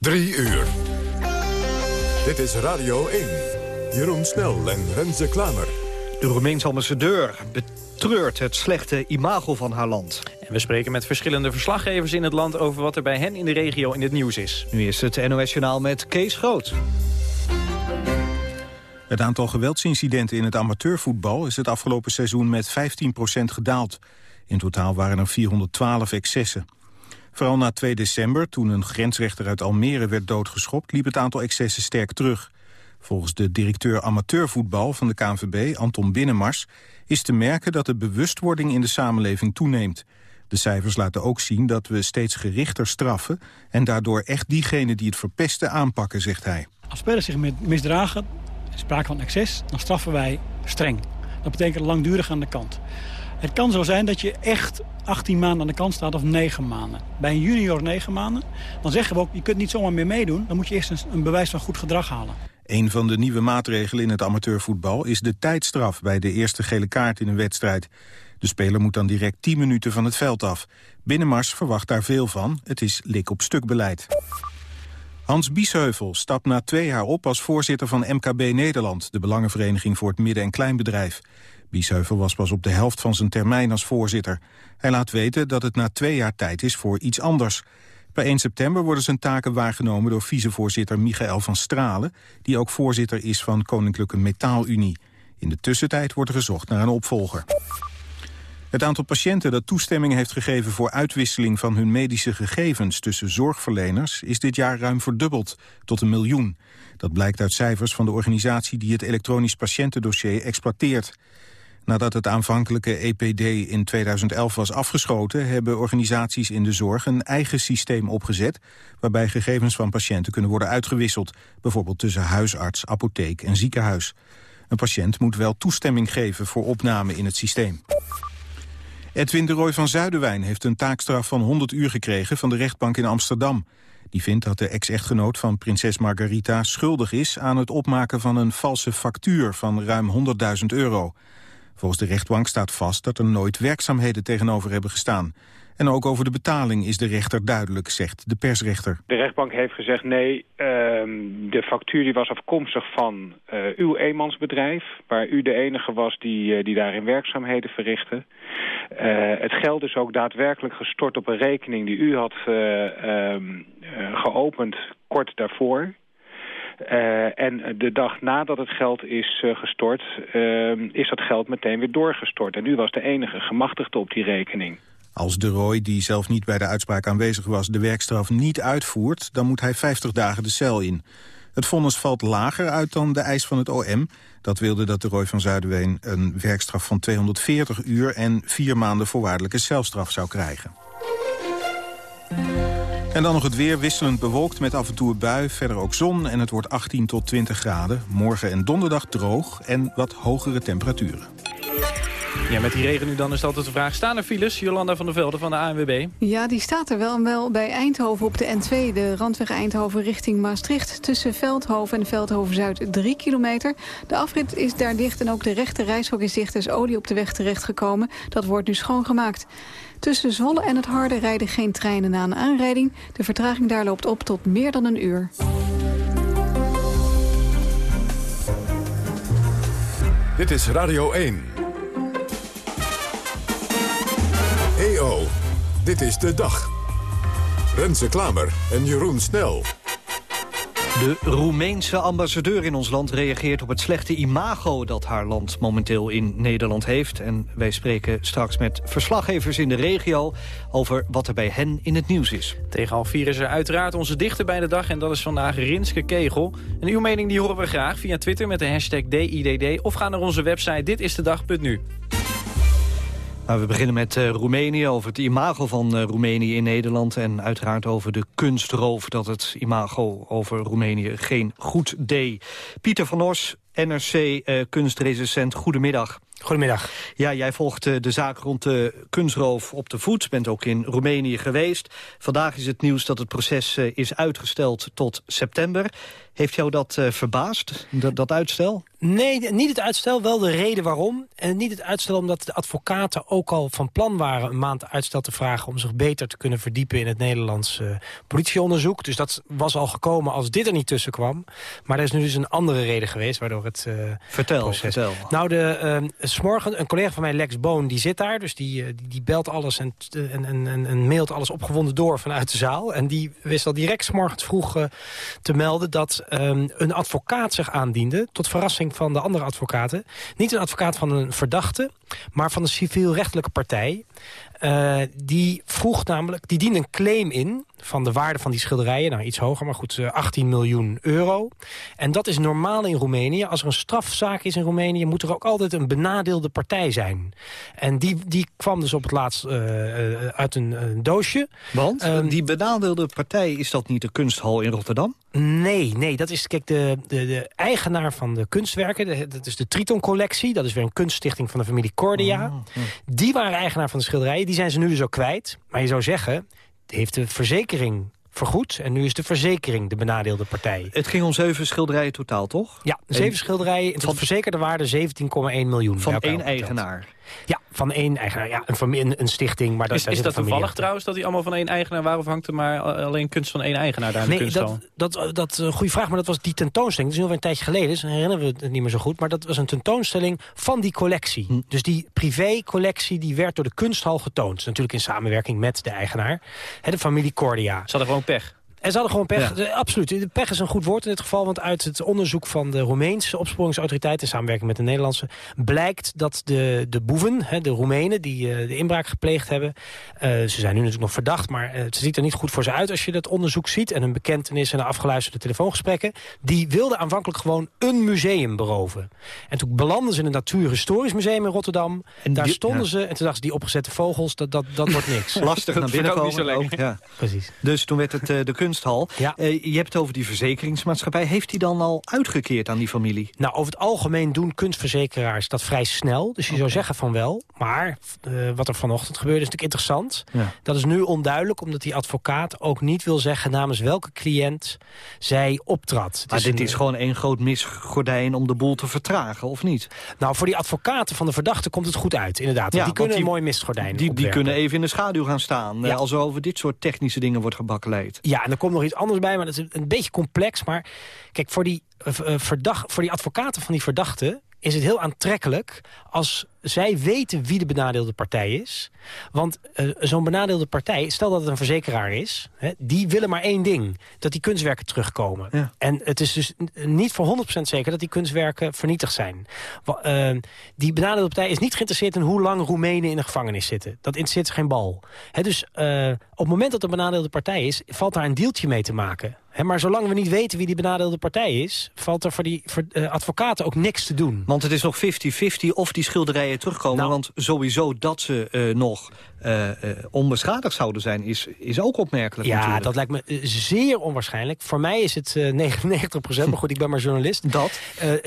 Drie uur. Dit is Radio 1. Jeroen Snel en Renze Klamer. De Roemeense ambassadeur betreurt het slechte imago van haar land. En we spreken met verschillende verslaggevers in het land... over wat er bij hen in de regio in het nieuws is. Nu is het NOS Journaal met Kees Groot. Het aantal geweldsincidenten in het amateurvoetbal... is het afgelopen seizoen met 15% gedaald. In totaal waren er 412 excessen. Vooral na 2 december, toen een grensrechter uit Almere werd doodgeschopt... liep het aantal excessen sterk terug. Volgens de directeur amateurvoetbal van de KNVB, Anton Binnenmars... is te merken dat de bewustwording in de samenleving toeneemt. De cijfers laten ook zien dat we steeds gerichter straffen... en daardoor echt diegenen die het verpesten aanpakken, zegt hij. Als spelers zich misdragen, sprake van excess, dan straffen wij streng. Dat betekent langdurig aan de kant. Het kan zo zijn dat je echt 18 maanden aan de kant staat of 9 maanden. Bij een junior 9 maanden, dan zeggen we ook... je kunt niet zomaar meer meedoen, dan moet je eerst een, bewijs van goed gedrag halen. Een van de nieuwe maatregelen in het amateurvoetbal is de tijdstraf bij de eerste gele kaart in een wedstrijd. De speler moet dan direct 10 minuten van het veld af. Binnenmars verwacht daar veel van. Het is lik op stuk beleid. Hans Biesheuvel stapt na twee jaar op als voorzitter van MKB Nederland... de Belangenvereniging voor het Midden- en Kleinbedrijf. Biesheuvel was pas op de helft van zijn termijn als voorzitter. Hij laat weten dat het na twee jaar tijd is voor iets anders. Per 1 september worden zijn taken waargenomen door vicevoorzitter Michael van Stralen... die ook voorzitter is van Koninklijke Metaalunie. In de tussentijd wordt er gezocht naar een opvolger. Het aantal patiënten dat toestemming heeft gegeven voor uitwisseling van hun medische gegevens tussen zorgverleners is dit jaar ruim verdubbeld, tot een miljoen. Dat blijkt uit cijfers van de organisatie die het elektronisch patiëntendossier exploiteert. Nadat het aanvankelijke EPD in 2011 was afgeschoten... hebben organisaties in de zorg een eigen systeem opgezet... waarbij gegevens van patiënten kunnen worden uitgewisseld. Bijvoorbeeld tussen huisarts, apotheek en ziekenhuis. Een patiënt moet wel toestemming geven voor opname in het systeem. Edwin de Roy van Zuiderwijn heeft een taakstraf van 100 uur gekregen... van de rechtbank in Amsterdam. Die vindt dat de ex-echtgenoot van prinses Margarita schuldig is... aan het opmaken van een valse factuur van ruim 100.000 euro. Volgens de rechtbank staat vast dat er nooit werkzaamheden tegenover hebben gestaan. En ook over de betaling is de rechter duidelijk, zegt de persrechter. De rechtbank heeft gezegd nee, ehm, de factuur die was afkomstig van uh, uw eenmansbedrijf... waar u de enige was die, uh, die daarin werkzaamheden verrichtte. Uh, het geld is ook daadwerkelijk gestort op een rekening die u had ehm, geopend kort daarvoor... Uh, en de dag nadat het geld is uh, gestort, uh, is dat geld meteen weer doorgestort. En u was de enige gemachtigde op die rekening. Als de Roy, die zelf niet bij de uitspraak aanwezig was, de werkstraf niet uitvoert, dan moet hij 50 dagen de cel in. Het vonnis valt lager uit dan de eis van het OM. Dat wilde dat de Roy van Zuiderween een werkstraf van 240 uur en vier maanden voorwaardelijke celstraf zou krijgen. En dan nog het weer wisselend bewolkt met af en toe een bui. Verder ook zon en het wordt 18 tot 20 graden. Morgen en donderdag droog en wat hogere temperaturen. Ja, met die regen nu dan is altijd de vraag. Staan er files? Jolanda van der Velde van de ANWB. Ja, die staat er wel, wel bij Eindhoven op de N2. De randweg Eindhoven richting Maastricht. Tussen Veldhoven en Veldhoven-Zuid 3 kilometer. De afrit is daar dicht en ook de rechte reishok is dicht. Er is olie op de weg terechtgekomen. Dat wordt nu schoongemaakt. Tussen Zwolle en het Harde rijden geen treinen na een aanrijding. De vertraging daar loopt op tot meer dan een uur. Dit is Radio 1. EO, dit is de dag. Renze Klamer en Jeroen Snel. De Roemeense ambassadeur in ons land reageert op het slechte imago... dat haar land momenteel in Nederland heeft. En wij spreken straks met verslaggevers in de regio... over wat er bij hen in het nieuws is. Tegen half vier is er uiteraard onze dichter bij de dag... en dat is vandaag Rinske Kegel. En uw mening die horen we graag via Twitter met de hashtag DIDD... of ga naar onze website ditistedag.nu. We beginnen met uh, Roemenië, over het imago van uh, Roemenië in Nederland... en uiteraard over de kunstroof dat het imago over Roemenië geen goed deed. Pieter van Os, NRC uh, eh, kunstrecensent, goedemiddag. Goedemiddag. Ja, jij volgt eh, de zaak rond de kunstroof op de voet. Bent ook in Roemenië geweest. Vandaag is het nieuws dat het proces eh, is uitgesteld tot september. Heeft jou dat uh, verbaasd, dat, dat, uitstel? Nee, niet het uitstel, wel de reden waarom. En niet het uitstel omdat de advocaten ook al van plan waren... een maand uitstel te vragen om zich beter te kunnen verdiepen... in het Nederlands uh, politieonderzoek. Dus dat was al gekomen als dit er niet tussen kwam. Maar er is nu dus een andere reden geweest waardoor het uh, Vertel, proces... vertel. Nou, de, smorgen, een collega van mij, Lex Boon, die zit daar. Dus die, die, die belt alles en, en, en, en, mailt alles opgewonden door vanuit de zaal. En die wist al direct s morgens vroeg te melden... dat um, een advocaat zich aandiende, tot verrassing van de andere advocaten. Niet een advocaat van een verdachte, maar van een civielrechtelijke partij. Uh, die vroeg namelijk, die diende een claim in van de waarde van die schilderijen. Nou, iets hoger, maar goed, 18 uh, miljoen euro. En dat is normaal in Roemenië. Als er een strafzaak is in Roemenië, moet er ook altijd een benadeelde partij zijn. En die, die kwam dus op het laatst uh, uit een, een, doosje. Want um, die benadeelde partij, is dat niet de kunsthal in Rotterdam? Nee, nee, dat is kijk, de, de, de eigenaar van de kunstwerken. De, dat is de Triton-collectie. Dat is weer een kunststichting van de familie Cordia. Oh, oh. Die waren eigenaar van de schilderijen. Die zijn ze nu dus ook kwijt. Maar je zou zeggen, heeft de verzekering vergoed. En nu is de verzekering de benadeelde partij. Het ging om zeven schilderijen totaal, toch? Ja, zeven en schilderijen. Van verzekerde waarde 17,1 miljoen. Van één eigenaar? Ja, van één eigenaar. Ja, een, een stichting. Maar dat, is, is dat toevallig trouwens dat die allemaal van één eigenaar waren... of hangt er maar alleen kunst van één eigenaar daar in nee, de dat, dat, dat, uh, goede vraag, maar dat was die tentoonstelling. Dat is nu een tijdje geleden, dus herinneren we het niet meer zo goed. Maar dat was een tentoonstelling van die collectie. Hm. Dus die privé-collectie die werd door de kunsthal getoond. Natuurlijk in samenwerking met de eigenaar. de familie Cordia. Ze hadden gewoon pech. En ze hadden gewoon pech. Ja. Absoluut. Pech is een goed woord in dit geval. Want uit het onderzoek van de Roemeense opsporingsautoriteit... in samenwerking met de Nederlandse... blijkt dat de, de boeven, hè, de Roemenen die uh, de inbraak gepleegd hebben... Uh, ze zijn nu natuurlijk nog verdacht... maar uh, het ziet er niet goed voor ze uit als je dat onderzoek ziet... en hun bekentenis en de afgeluisterde telefoongesprekken... die wilden aanvankelijk gewoon een museum beroven. En toen belanden ze in het Natuurhistorisch Museum in Rotterdam. En daar die, stonden ja. ze en toen dachten ze... die opgezette vogels, dat, dat, dat wordt niks. Lastig naar binnen komen. Ook, ja. Precies. Dus toen werd het de kunsthal. Ja. Uh, je hebt het over die verzekeringsmaatschappij. Heeft die dan al uitgekeerd aan die familie? Nou, over het algemeen doen kunstverzekeraars dat vrij snel. Dus je okay. zou zeggen van wel. Maar uh, wat er vanochtend gebeurde is natuurlijk interessant. Ja. Dat is nu onduidelijk, omdat die advocaat ook niet wil zeggen... namens welke cliënt zij optrad. Maar dit is gewoon één groot misgordijn om de boel te vertragen, of niet? Nou, voor die advocaten van de verdachte komt het goed uit, inderdaad. Ja, die kunnen die, een mooi misgordijn Die, die kunnen even in de schaduw gaan staan. Ja. Als er over dit soort technische dingen wordt gebakkeleid. Ja, en komt nog iets anders bij, maar dat is een beetje complex. Maar kijk, voor die, uh, voor die advocaten van die verdachten is het heel aantrekkelijk als zij weten wie de benadeelde partij is. Want uh, zo'n benadeelde partij, stel dat het een verzekeraar is... Hè, die willen maar één ding, dat die kunstwerken terugkomen. Ja. En het is dus niet voor 100% zeker dat die kunstwerken vernietigd zijn. Uh, die benadeelde partij is niet geïnteresseerd in hoe lang Roemenen in de gevangenis zitten. Dat interesseert geen bal. Hè, dus uh, op het moment dat er een benadeelde partij is... valt daar een deeltje mee te maken. He, maar zolang we niet weten wie die benadeelde partij is... valt er voor die voor, uh, advocaten ook niks te doen. Want het is nog 50-50 of die schilderijen terugkomen. Nou, want sowieso dat ze uh, nog uh, onbeschadigd zouden zijn... is, is ook opmerkelijk Ja, natuurlijk. dat lijkt me zeer onwaarschijnlijk. Voor mij is het 99 procent, maar goed, ik ben maar journalist. Dat?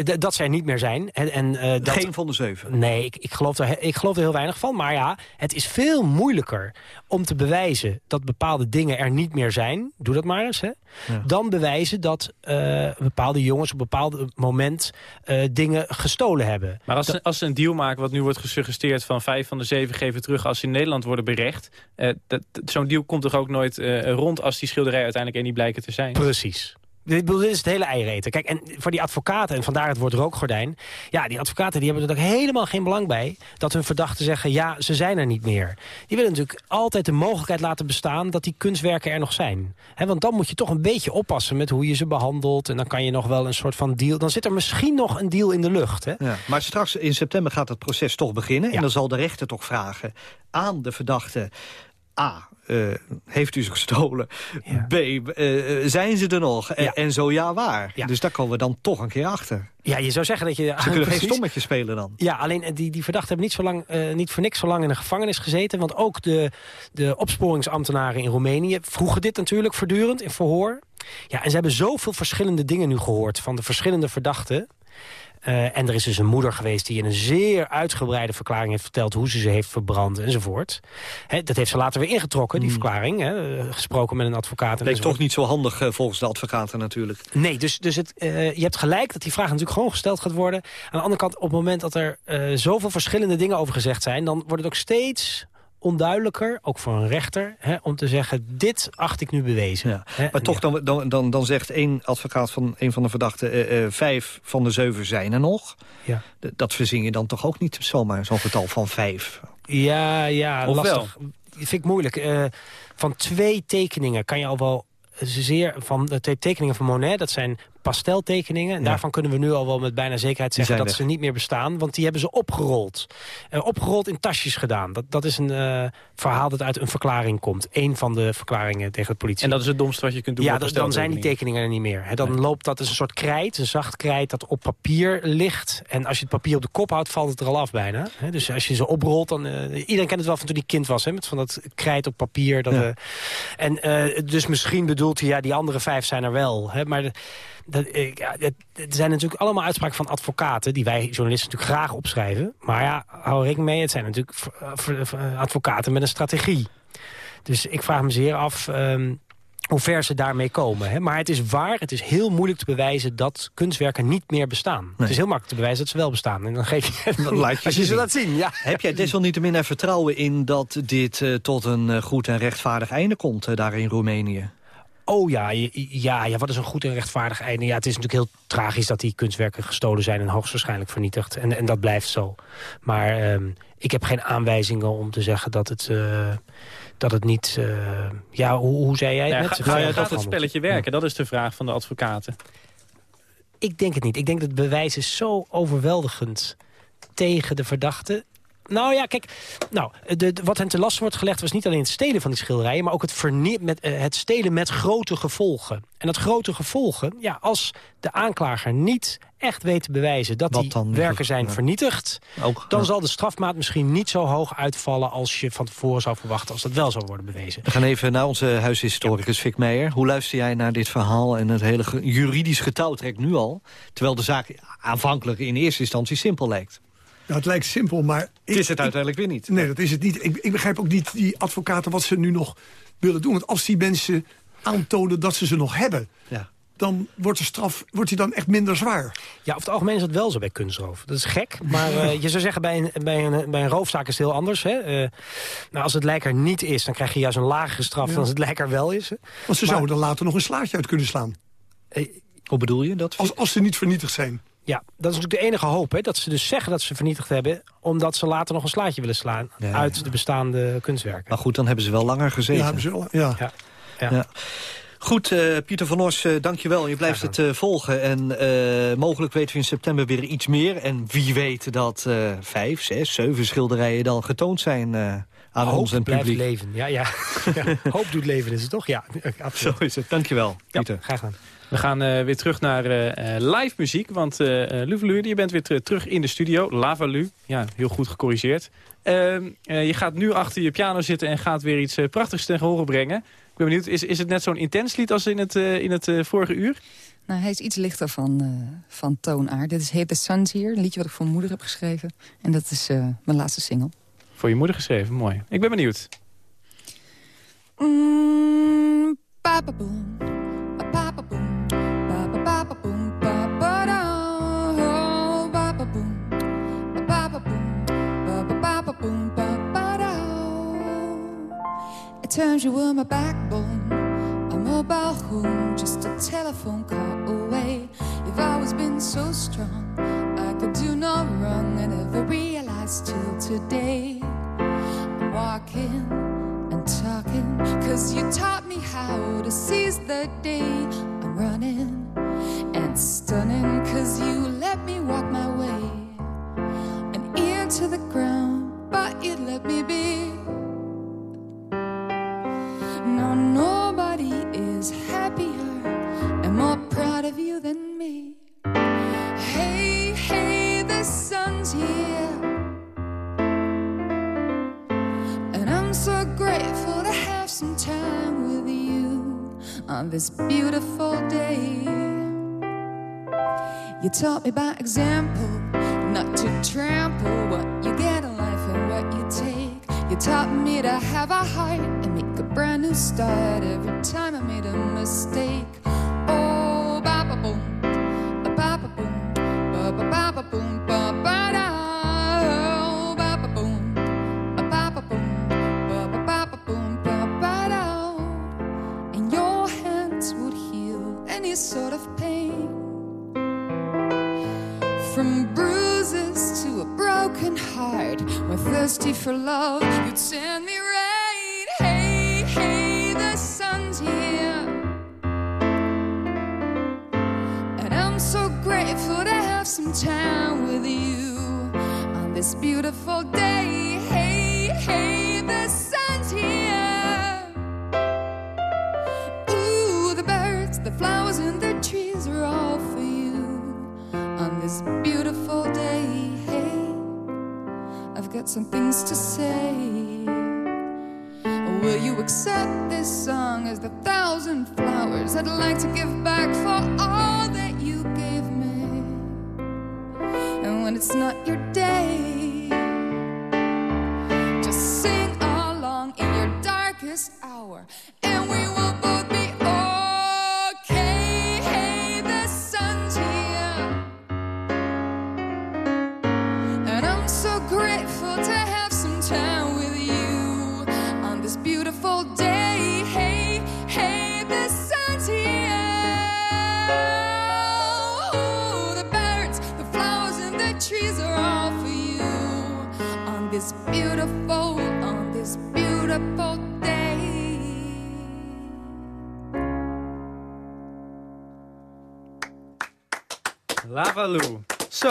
dat zij niet meer zijn. En, en, dat, Geen van de zeven? Nee, ik, ik, geloof er, ik geloof er heel weinig van. Maar ja, het is veel moeilijker om te bewijzen... dat bepaalde dingen er niet meer zijn. Doe dat maar eens, hè. Ja. Dan bewijzen dat uh, bepaalde jongens op een bepaald moment uh, dingen gestolen hebben. Maar als, ze, als ze een deal maken, wat nu wordt gesuggereerd... van vijf van de zeven geven terug als ze in Nederland worden berecht... Uh, zo'n deal komt toch ook nooit rond als die schilderijen uiteindelijk er niet blijken te zijn? Precies. Dit, dit is het hele eiereten. Kijk, en voor die advocaten, en vandaar het woord rookgordijn... ja, die advocaten die hebben er ook helemaal geen belang bij... dat hun verdachten zeggen, ja, ze zijn er niet meer. Die willen natuurlijk altijd de mogelijkheid laten bestaan... dat die kunstwerken er nog zijn. He, want dan moet je toch een beetje oppassen met hoe je ze behandelt... en dan kan je nog wel een soort van deal... dan zit er misschien nog een deal in de lucht. Hè? Ja, maar straks in september gaat het proces toch beginnen... Ja. en dan zal de rechter toch vragen aan de verdachte... A, uh, heeft u ze gestolen? Ja. B, uh, zijn ze er nog? En, Ja. en zo ja, waar? Ja. Dus daar komen we dan toch een keer achter. Ja, je zou zeggen dat je... Ze kunnen Precies. geen stommetje spelen dan. Ja, alleen eh, die, die verdachten hebben niet, zo lang, uh, niet voor niks zo lang in de gevangenis gezeten. Want ook de, de opsporingsambtenaren in Roemenië vroegen dit natuurlijk voortdurend in verhoor. Ja, en ze hebben zoveel verschillende dingen nu gehoord van de verschillende verdachten. Uh, en er is dus een moeder geweest die in een zeer uitgebreide verklaring heeft verteld... hoe ze ze heeft verbrand enzovoort. He, dat heeft ze later weer ingetrokken, die hmm. verklaring. He, gesproken met een advocaat. Dat is toch niet zo handig uh, volgens de advocaten natuurlijk. Nee, dus, dus het, uh, je hebt gelijk dat die vraag natuurlijk gewoon gesteld gaat worden. Aan de andere kant, op het moment dat er zoveel verschillende dingen over gezegd zijn... dan wordt het ook steeds onduidelijker, ook voor een rechter... Hè, om te zeggen, dit acht ik nu bewezen. Ja. Hè? Maar toch, dan, dan, dan, dan zegt één advocaat van een van de verdachten... Uh, uh, vijf van de zeven zijn er nog. Ja. dat verzin je dan toch ook niet zomaar, zo'n getal van vijf? Ja, ja, of lastig. Wel? Vind ik moeilijk. Uh, van twee tekeningen kan je al wel zeer van de twee tekeningen van Monet. Dat zijn pasteltekeningen. En daarvan kunnen we nu al wel met bijna zekerheid zeggen dat ze niet meer bestaan. Want die hebben ze opgerold. Uh, opgerold in tasjes gedaan. Dat, dat is een uh, verhaal dat uit een verklaring komt. Eén van de verklaringen tegen de politie. En dat is het domste wat je kunt doen Ja, dus dan zijn die tekeningen er niet meer. He, dan loopt dat is een soort krijt, een zacht krijt dat op papier ligt. En als je het papier op de kop houdt, valt het er al af bijna. He, dus als je ze oprolt, dan... Uh, iedereen kent het wel van toen hij kind was. He, met van dat krijt op papier. Dat, ja. en dus misschien bedoelt hij, ja, die andere vijf zijn er wel. Hè, maar... De, dat, ja, het, het, zijn natuurlijk allemaal uitspraken van advocaten... die wij journalisten natuurlijk graag opschrijven. Maar ja, hou rekening mee, het zijn natuurlijk advocaten met een strategie. Dus ik vraag me zeer af... Um, hoe ver ze daarmee komen. Hè? Maar het is waar, het is heel moeilijk te bewijzen... dat kunstwerken niet meer bestaan. Het is heel makkelijk te bewijzen dat ze wel bestaan. En dan geef je, dan laat je als je ze laat zien. Ja. Heb jij desalniettemin er vertrouwen in... dat dit uh, tot een uh, goed en rechtvaardig einde komt uh, daar in Roemenië? Oh ja, ja, ja, wat is een goed en rechtvaardig einde. Ja, het is natuurlijk heel tragisch dat die kunstwerken gestolen zijn... en hoogstwaarschijnlijk vernietigd. En, en dat blijft zo. Maar um, ik heb geen aanwijzingen om te zeggen dat het... Uh, dat het niet... Uh, ja, hoe, hoe zei jij het ja, net? Ga, dat het spelletje werken? Dat is de vraag van de advocaten. Ik denk het niet. Ik denk dat het bewijs is zo overweldigend tegen de verdachte. Nou ja, kijk, nou, de, wat hen te last wordt gelegd... was niet alleen het stelen van die schilderijen... maar ook het, met, uh, het stelen met grote gevolgen. En dat grote gevolgen, ja, als de aanklager niet echt weet te bewijzen... dat die werken zijn vernietigd... Ook, dan zal de strafmaat misschien niet zo hoog uitvallen... als je van tevoren zou verwachten als dat wel zou worden bewezen. We gaan even naar onze huishistoricus ja. Fik Meijer. Hoe luister jij naar dit verhaal en het hele juridisch getouwtrek nu al... terwijl de zaak aanvankelijk in eerste instantie simpel lijkt? Nou, het lijkt simpel, maar... Het is het uiteindelijk weer niet. Nee, dat is het niet. Ik, ik begrijp ook niet die advocaten wat ze nu nog willen doen. Want als die mensen aantonen dat ze ze nog hebben... Ja dan wordt de straf wordt die dan echt minder zwaar. Ja, over het algemeen is dat wel zo bij kunstroof. Dat is gek, maar uh, je zou zeggen bij een, bij een, bij een roofzaak is het heel anders. Hè? Uh, nou, als het lijker niet is, dan krijg je juist een lagere straf dan als het lijker wel is. Hè? Want ze zouden dan later nog een slaatje uit kunnen slaan. Eh, hoe bedoel je dat? Als, als ze niet vernietigd zijn. Ja, dat is natuurlijk de enige hoop. Hè? Dat ze dus zeggen dat ze vernietigd hebben... omdat ze later nog een slaatje willen slaan uit de bestaande kunstwerken. Maar goed, dan hebben ze wel langer gezeten. Ja, hebben ze wel, ja. ja. ja. Goed, uh, Pieter van Os, uh, dankjewel. Je blijft het uh, volgen. En mogelijk weten we in september weer iets meer. En wie weet dat vijf, zes, zeven schilderijen dan getoond zijn aan Hoop ons en publiek. leven, ja, ja. ja. Hoop doet leven is het toch? Ja, absoluut. Zo is het. Dankjewel, Pieter. Ja, graag gedaan. We gaan uh, weer terug naar uh, live muziek. Want uh, Luvalu, je bent weer terug in de studio. Lavalu, ja, heel goed gecorrigeerd. Ehm, je gaat nu achter je piano zitten en gaat weer iets prachtigs ten horen brengen. Ik ben benieuwd, is, is het net zo'n intens lied als in het, in het vorige uur? Nou, hij is iets lichter van, van toonaard. Dit is the Suns hier, een liedje wat ik voor mijn moeder heb geschreven. En dat is mijn laatste single. Voor je moeder geschreven, mooi. Ik ben benieuwd. Mm, Turns you were my backbone, a mobile home, just a telephone call away. You've always been so strong, I could do no wrong. I never realized till today. I'm walking and talking, cause you taught me how to seize the day. I'm running and stunning, cause you let me walk my way. An ear to the ground, but you let me be. Of you than me. Hey, hey, the sun's here. And I'm so grateful to have some time with you on this beautiful day. You taught me by example not to trample what you get in life and what you take. You taught me to have a heart and make a brand new start every time I made a mistake. For love. You'd send me beautiful day. Hey, hey, the sun's here. Ooh, the birds, the flowers, and the trees are all for you on this beautiful day. Hey, I've got some things to say. Will you accept this song as the thousand flowers I'd like to give back for all that you gave me? And when it's not your this hour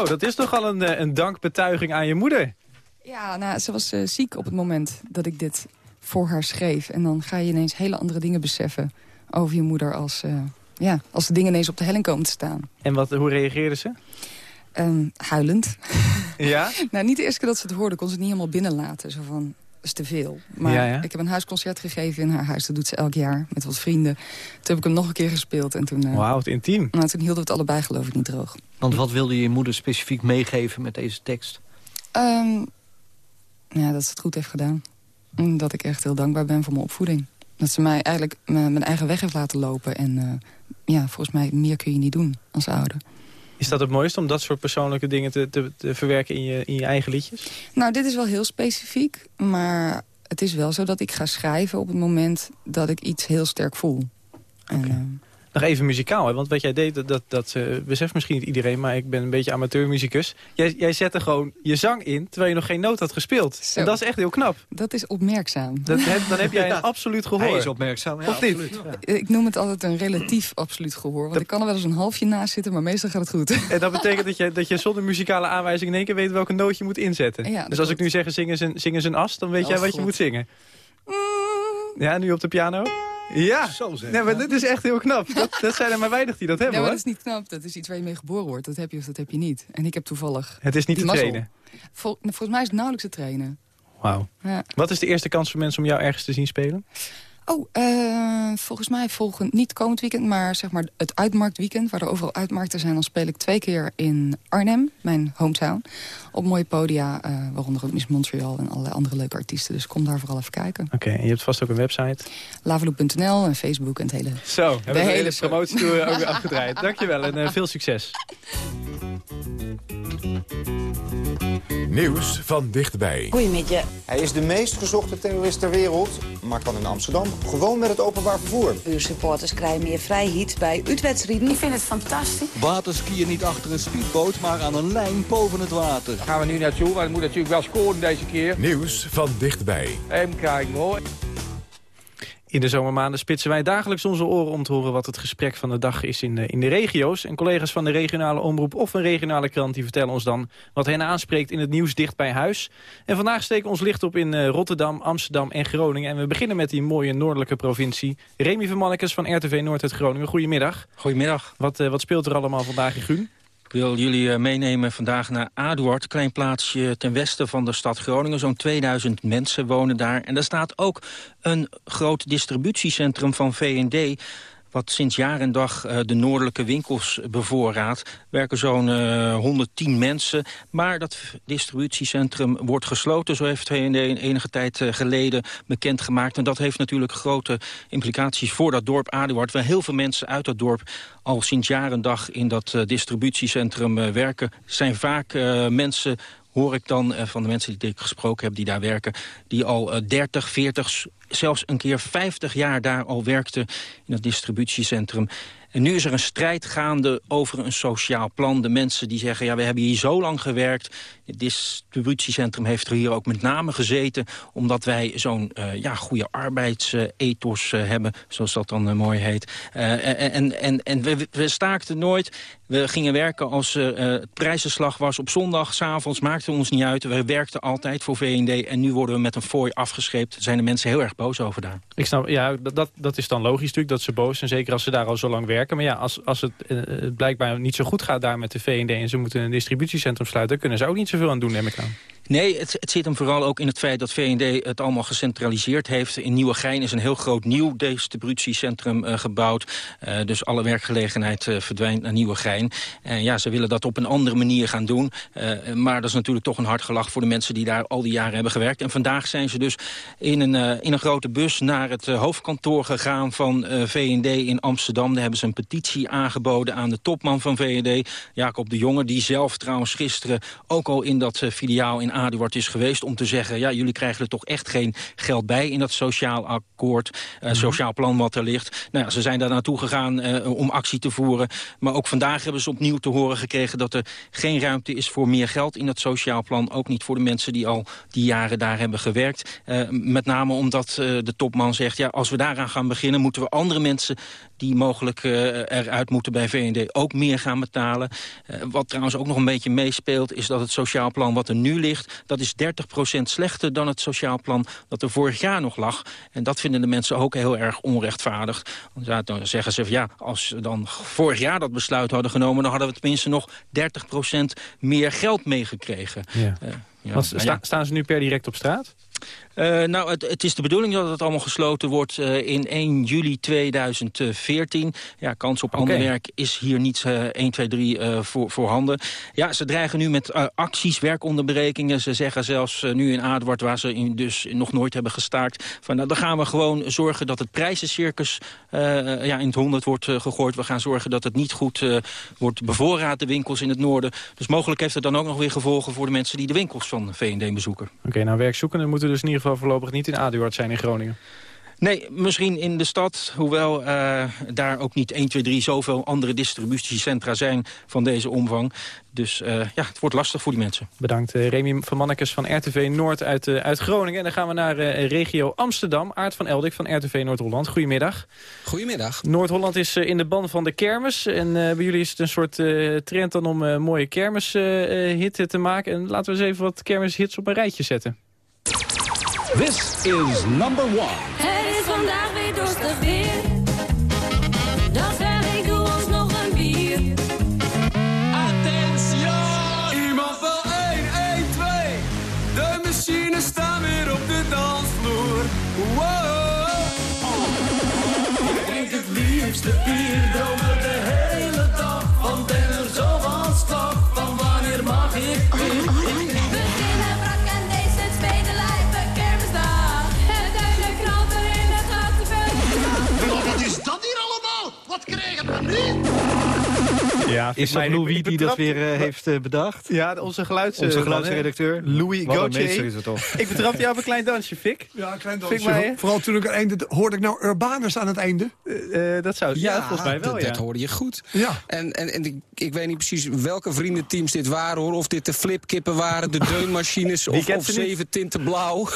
Dat is toch al een, eh, een dankbetuiging aan je moeder. Ja, nou, ze was eh, ziek op het moment dat ik dit voor haar schreef. En dan ga je ineens hele andere dingen beseffen over je moeder... als, eh, ja, als de dingen ineens op de helling komen te staan. En wat, hoe reageerde ze? Ehm, huilend. Ja? nou, niet de eerste keer dat ze het hoorde, kon ze het niet helemaal binnenlaten. Zo van, is te veel. Maar Ja, ja. ik heb een huisconcert gegeven in haar huis. Dat doet ze elk jaar met wat vrienden. Toen heb ik hem nog een keer gespeeld. En toen, eh, Wauw, wat intiem. nou, toen hielden we het allebei geloof ik niet droog. Want wat wilde je moeder specifiek meegeven met deze tekst? Ehm, ja, dat ze het goed heeft gedaan. En dat ik echt heel dankbaar ben voor mijn opvoeding. Dat ze mij eigenlijk mijn mijn eigen weg heeft laten lopen. En eh, ja, volgens mij meer kun je niet doen als ouder. Is dat het mooiste om dat soort persoonlijke dingen te, te, te verwerken in je, in je eigen liedjes? Nou, dit is wel heel specifiek. Maar het is wel zo dat ik ga schrijven op het moment dat ik iets heel sterk voel. En, Nog even muzikaal, hè? want wat jij deed, dat, dat, dat eh, beseft misschien niet iedereen... maar ik ben een beetje amateurmuzikus. Jij, jij zette gewoon je zang in, terwijl je nog geen noot had gespeeld. Zo. En dat is echt heel knap. dat is opmerkzaam. Dat, heb- dan heb jij een absoluut gehoor. Hij is opmerkzaam, ja, Of niet? absoluut. Ja. Ik noem het altijd een relatief absoluut gehoor. Want ik kan er wel eens een halfje naast zitten, maar meestal gaat het goed. En dat betekent dat je, dat je zonder muzikale aanwijzing in één keer weet welke noot je moet inzetten. Dus als ik nu zeg zing eens een, zing eens een as, dan weet Oh, jij wat je moet zingen. Ja, nu op de piano? Ja, Zo zeg. nee, maar dit is echt heel knap. Dat, dat zijn er maar weinig die dat Ja, hebben maar hoor. dat is niet knap. Dat is iets waar je mee geboren wordt. Dat heb je of dat heb je niet. En ik heb toevallig... Het is niet te mazzel. trainen. Vol- volgens mij is het nauwelijks te trainen. Wauw. Ja. Wat is de eerste kans voor mensen om jou ergens te zien spelen? Oh, eh, volgens mij volgend, niet komend weekend, maar zeg maar het uitmarktweekend... waar er overal uitmarkten zijn, dan speel ik twee keer in Arnhem, mijn hometown. Op mooie podia, eh, waaronder ook Miss Montreal en allerlei andere leuke artiesten. Dus kom daar vooral even kijken. Oké, en je hebt vast ook een website. Laveloop.nl en Facebook en het hele... Zo, hebben we de hele promotietour ook weer afgedraaid. Dankjewel en eh, veel succes. Nieuws van dichtbij. Je. Hij is de meest gezochte terrorist ter wereld, maar kan in Amsterdam gewoon met het openbaar vervoer. Uw supporters krijgen meer vrijheid bij uitwedstrijden. Ik vind het fantastisch. Waterskiën niet achter een speedboot, maar aan een lijn boven het water. gaan we nu naartoe, want het moet natuurlijk wel scoren deze keer. Nieuws van dichtbij. Even kijken hoor. In de zomermaanden spitsen wij dagelijks onze oren om te horen wat het gesprek van de dag is in de, in de regio's. En collega's van de regionale omroep of een regionale krant die vertellen ons dan wat hen aanspreekt in het nieuws dicht bij huis. En vandaag steken we ons licht op in eh, Rotterdam, Amsterdam en Groningen. En we beginnen met die mooie noordelijke provincie. Remy van Mannekes van RTV Noord uit Groningen. Goedemiddag. Goedemiddag. Wat, eh, wat speelt er allemaal vandaag in Groen? Ik wil jullie eh, meenemen vandaag naar Aduard, klein plaatsje ten westen van de stad Groningen. Zo'n 2000 mensen wonen daar. En daar staat ook een groot distributiecentrum van V&D wat sinds jaar en dag uh, de noordelijke winkels bevoorraadt. werken zo'n uh, 110 mensen. Maar dat distributiecentrum wordt gesloten. Zo heeft VND enige tijd uh, geleden bekendgemaakt. En dat heeft natuurlijk grote implicaties voor dat dorp Aduard. Waar heel veel mensen uit dat dorp al sinds jaar en dag in dat distributiecentrum werken. zijn vaak mensen hoor ik dan uh, van de mensen die ik gesproken heb... die daar werken, die al uh, 30, 40, zelfs een keer 50 jaar daar al werkten... in het distributiecentrum. En nu is er een strijd gaande over een sociaal plan. De mensen die zeggen, ja, we hebben hier zo lang gewerkt. Het distributiecentrum heeft er hier ook met name gezeten... omdat wij zo'n uh, ja, goede arbeidsethos hebben, zoals dat dan mooi heet. en en, en we, we staakten nooit. We gingen werken als het prijzenslag was op zondag, s avonds, maakte ons niet uit. We werkten altijd voor VND en nu worden we met een fooi afgescheept. Zijn de mensen heel erg boos over daar. Ik snap, ja, dat, dat is dan logisch natuurlijk, dat ze boos zijn. Zeker als ze daar al zo lang werken. Maar ja, als, als het blijkbaar niet zo goed gaat daar met de VND... en ze moeten een distributiecentrum sluiten... kunnen ze ook niet zoveel aan doen, neem ik aan. Nee, het, het, zit hem vooral ook in het feit dat VND het allemaal gecentraliseerd heeft. In Nieuwegein is een heel groot nieuw distributiecentrum uh, gebouwd. Uh, dus alle werkgelegenheid uh, verdwijnt naar Nieuwegein. En ja, ze willen dat op een andere manier gaan doen. maar dat is natuurlijk toch een hard gelach voor de mensen die daar al die jaren hebben gewerkt. En vandaag zijn ze dus in een, in een grote bus naar het hoofdkantoor gegaan van VND in Amsterdam. Daar hebben ze een petitie aangeboden aan de topman van VND, Jacob de Jonge. Die zelf trouwens gisteren ook al in dat filiaal in Aduard is geweest om te zeggen... ja, jullie krijgen er toch echt geen geld bij in dat sociaal akkoord, uh, sociaal plan wat er ligt. Nou ja, ze zijn daar naartoe gegaan uh, om actie te voeren. Maar ook vandaag hebben ze opnieuw te horen gekregen... dat er geen ruimte is voor meer geld in dat sociaal plan. Ook niet voor de mensen die al die jaren daar hebben gewerkt. Uh, met name omdat de topman zegt... ja, als we daaraan gaan beginnen, moeten we andere mensen die mogelijk uh, eruit moeten bij VND ook meer gaan betalen. Uh, wat trouwens ook nog een beetje meespeelt... is dat het sociaal plan wat er nu ligt... dat is 30% slechter dan het sociaal plan dat er vorig jaar nog lag. En dat vinden de mensen ook heel erg onrechtvaardig. Dan zeggen ze, ja, als we dan vorig jaar dat besluit hadden genomen... dan hadden we tenminste nog 30% meer geld meegekregen. Ja. Uh, ja, sta, ja. Staan ze nu per direct op straat? Uh, nou, het, het, is de bedoeling dat het allemaal gesloten wordt uh, in 1 juli 2014. Ja, kans op okay. ander werk is hier niet uh, 1, 2, 3 voor, voorhanden. Ja, ze dreigen nu met acties, werkonderbrekingen. Ze zeggen zelfs nu in Aardwart, waar ze in dus nog nooit hebben gestaakt... van nou, dan gaan we gewoon zorgen dat het prijzencircus ja, in het honderd wordt gegooid. We gaan zorgen dat het niet goed wordt bevoorraad, de winkels in het noorden. Dus mogelijk heeft het dan ook nog weer gevolgen voor de mensen die de winkels van VND bezoeken. Oké, okay, nou werkzoekenden moeten dus in ieder geval voorlopig niet in Aduard zijn in Groningen. Nee, misschien in de stad, hoewel uh, daar ook niet 1, 2, 3 zoveel andere distributiecentra zijn van deze omvang. Dus uh, ja, het wordt lastig voor die mensen. Bedankt uh, Remy van Mannekes van RTV Noord uit, uit Groningen. En dan gaan we naar regio Amsterdam. Aart van Eldik van RTV Noord-Holland. Goedemiddag. Goedemiddag. Noord-Holland is in de ban van de kermis. En bij jullie is het een soort trend dan om mooie kermishitten te maken. En laten we eens even wat kermishits op een rijtje zetten. This is number one. Het is vandaag weer dorstig weer. Dat zeg ik, doe ons nog een bier. Attention! Iemand wil 1, 1, 2. De machines staan weer op de dansvloer. Wow! Ik drink het liefste bier, droom Wat kregen we nu? Ja, is dat Louis die dat weer uh, heeft uh, bedacht? Ja, onze, geluids, onze geluidsredacteur. Louis Gauthier. Ik betrap jou op een klein dansje, Fik. Ja, een klein dansje. Mij, Vooral toen ik aan het einde... Hoorde ik nou Urbanus aan het einde? Uh, dat zou... Ja, ja volgens mij wel, dat, ja. dat hoorde je goed. Ja. En, en, en ik, ik weet niet precies welke vriendenteams dit waren, hoor. Of dit de flipkippen waren, de deunmachines of, of zeven tinten blauw.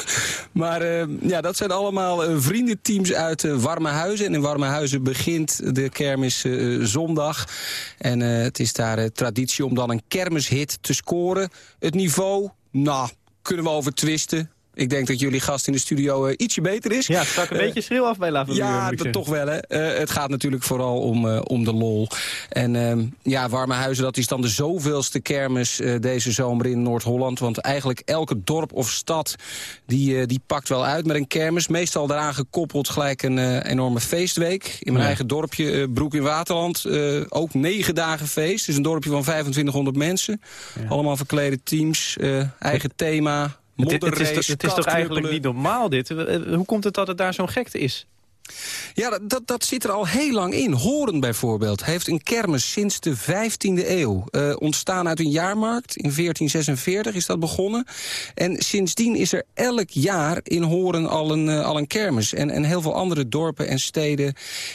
Maar ja, dat zijn allemaal vriendenteams uit Warme Huizen. En in Warme Huizen begint de kermis zondag. En uh, het is daar uh, traditie om dan een kermishit te scoren. Het niveau, nou, kunnen we over twisten. Ik denk dat jullie gast in de studio eh, ietsje beter is. Ja, het stak een Eh, beetje schreeuw af bij Lavalier. Ja, moet ik dat toch wel. Hè. Eh, het gaat natuurlijk vooral om, om de lol. En ehm, ja, Warme Huizen, dat is dan de zoveelste kermis deze zomer in Noord-Holland. Want eigenlijk elke dorp of stad die, die pakt wel uit met een kermis. Meestal daaraan gekoppeld gelijk een enorme feestweek. In mijn Ja. eigen dorpje, Broek in Waterland, ook negen dagen feest. Dus een dorpje van 2500 mensen. Allemaal verklede teams, eigen thema. Het, het, is, het is toch eigenlijk niet normaal dit? Eh, Hoe komt het dat het daar zo'n gekte is? Ja, dat, dat, dat zit er al heel lang in. Horen bijvoorbeeld heeft een kermis sinds de 15e eeuw. Eh, ontstaan uit een jaarmarkt. In 1446 is dat begonnen. En sindsdien is er elk jaar in Horen al een, eh, al een kermis. En, en heel veel andere dorpen en steden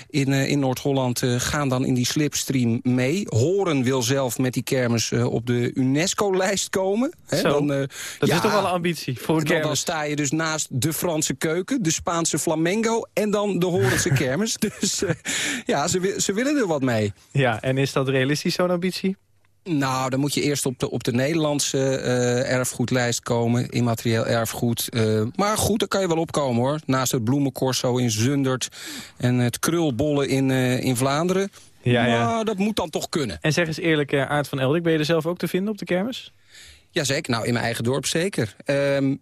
in, eh, in Noord-Holland gaan dan in die slipstream mee. Horen wil zelf met die kermis op de UNESCO-lijst komen. Hè, Zo, dan, dat ja, is toch wel een ambitie voor een dan, dan sta je dus naast de Franse keuken, de Spaanse flamengo en dan de Horense kermis. Dus eh, ja, ze, ze willen er wat mee. Ja, en is dat realistisch, zo'n ambitie? Nou, dan moet je eerst op de, op de Nederlandse eh, erfgoedlijst komen. Immaterieel erfgoed. Eh, maar goed, daar kan je wel opkomen hoor. Naast het bloemencorso in Zundert en het krulbollen in, in Vlaanderen. Ja, ja. Dat moet dan toch kunnen. En zeg eens eerlijk, Aart van Eldik, ben je er zelf ook te vinden op de kermis? Jazeker, nou in mijn eigen dorp zeker. Ehm,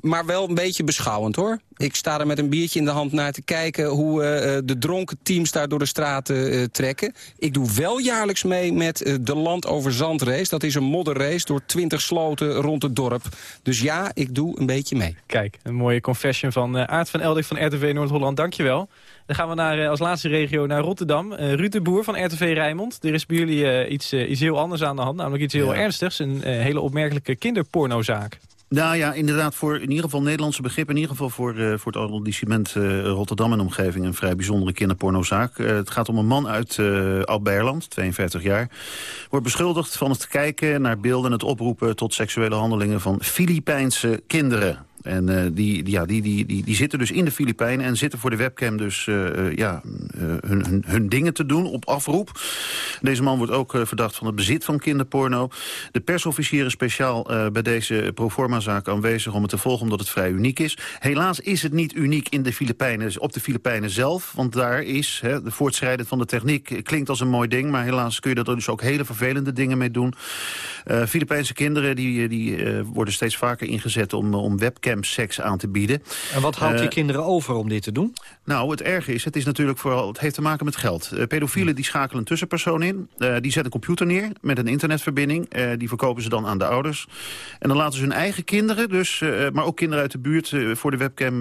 maar wel een beetje beschouwend hoor. Ik sta er met een biertje in de hand naar te kijken... hoe eh, eh, de dronken teams daar door de straten eh, trekken. Ik doe wel jaarlijks mee met de Land over Zand race. Dat is een modderrace door 20 sloten rond het dorp. Dus ja, ik doe een beetje mee. Kijk, een mooie confession van Aart van Eldik van RTV Noord-Holland. Dankjewel. Dan gaan we naar, eh, als laatste regio naar Rotterdam. Eh Ruud de Boer van RTV Rijnmond. Er is bij jullie eh, iets, iets heel anders aan de hand. Namelijk iets heel Ja. ernstigs. Een hele opmerkelijke kinderpornozaak. Nou ja, inderdaad, voor in ieder geval Nederlandse begrip... in ieder geval voor, voor het arrondissement eh, Rotterdam en omgeving... een vrij bijzondere kinderpornozaak. Het gaat om een man uit eh Oud-Beierland, 52 jaar. Wordt beschuldigd van het kijken naar beelden... en het oproepen tot seksuele handelingen van Filipijnse kinderen. En eh, die, ja, die, die, die, zitten dus in de Filipijnen en zitten voor de webcam dus eh, eh, ja, hun, hun, hun dingen te doen op afroep. Deze man wordt ook verdacht van het bezit van kinderporno. De persofficier is speciaal bij deze proforma-zaak aanwezig om het te volgen omdat het vrij uniek is. Helaas is het niet uniek in de Filipijnen, op de Filipijnen zelf. Want daar is hè, de voortschrijden van de techniek klinkt als een mooi ding. Maar helaas kun je er dus ook hele vervelende dingen mee doen. Filipijnse kinderen die, die worden steeds vaker ingezet om, om webcam-seks aan te bieden. En wat houdt die Eh, kinderen over om dit te doen? nou, het erge is, het is natuurlijk vooral, het heeft te maken met geld. Eh, pedofielen die schakelen een tussenpersoon in. Eh, die zetten een computer neer met een internetverbinding. Die verkopen ze dan aan de ouders. En dan laten ze hun eigen kinderen, dus, maar ook kinderen uit de buurt, voor de webcam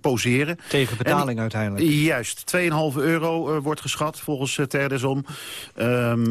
poseren. Tegen betaling En- uiteindelijk. Juist, 2,5 euro wordt geschat volgens uh, Terdesom. Ehm,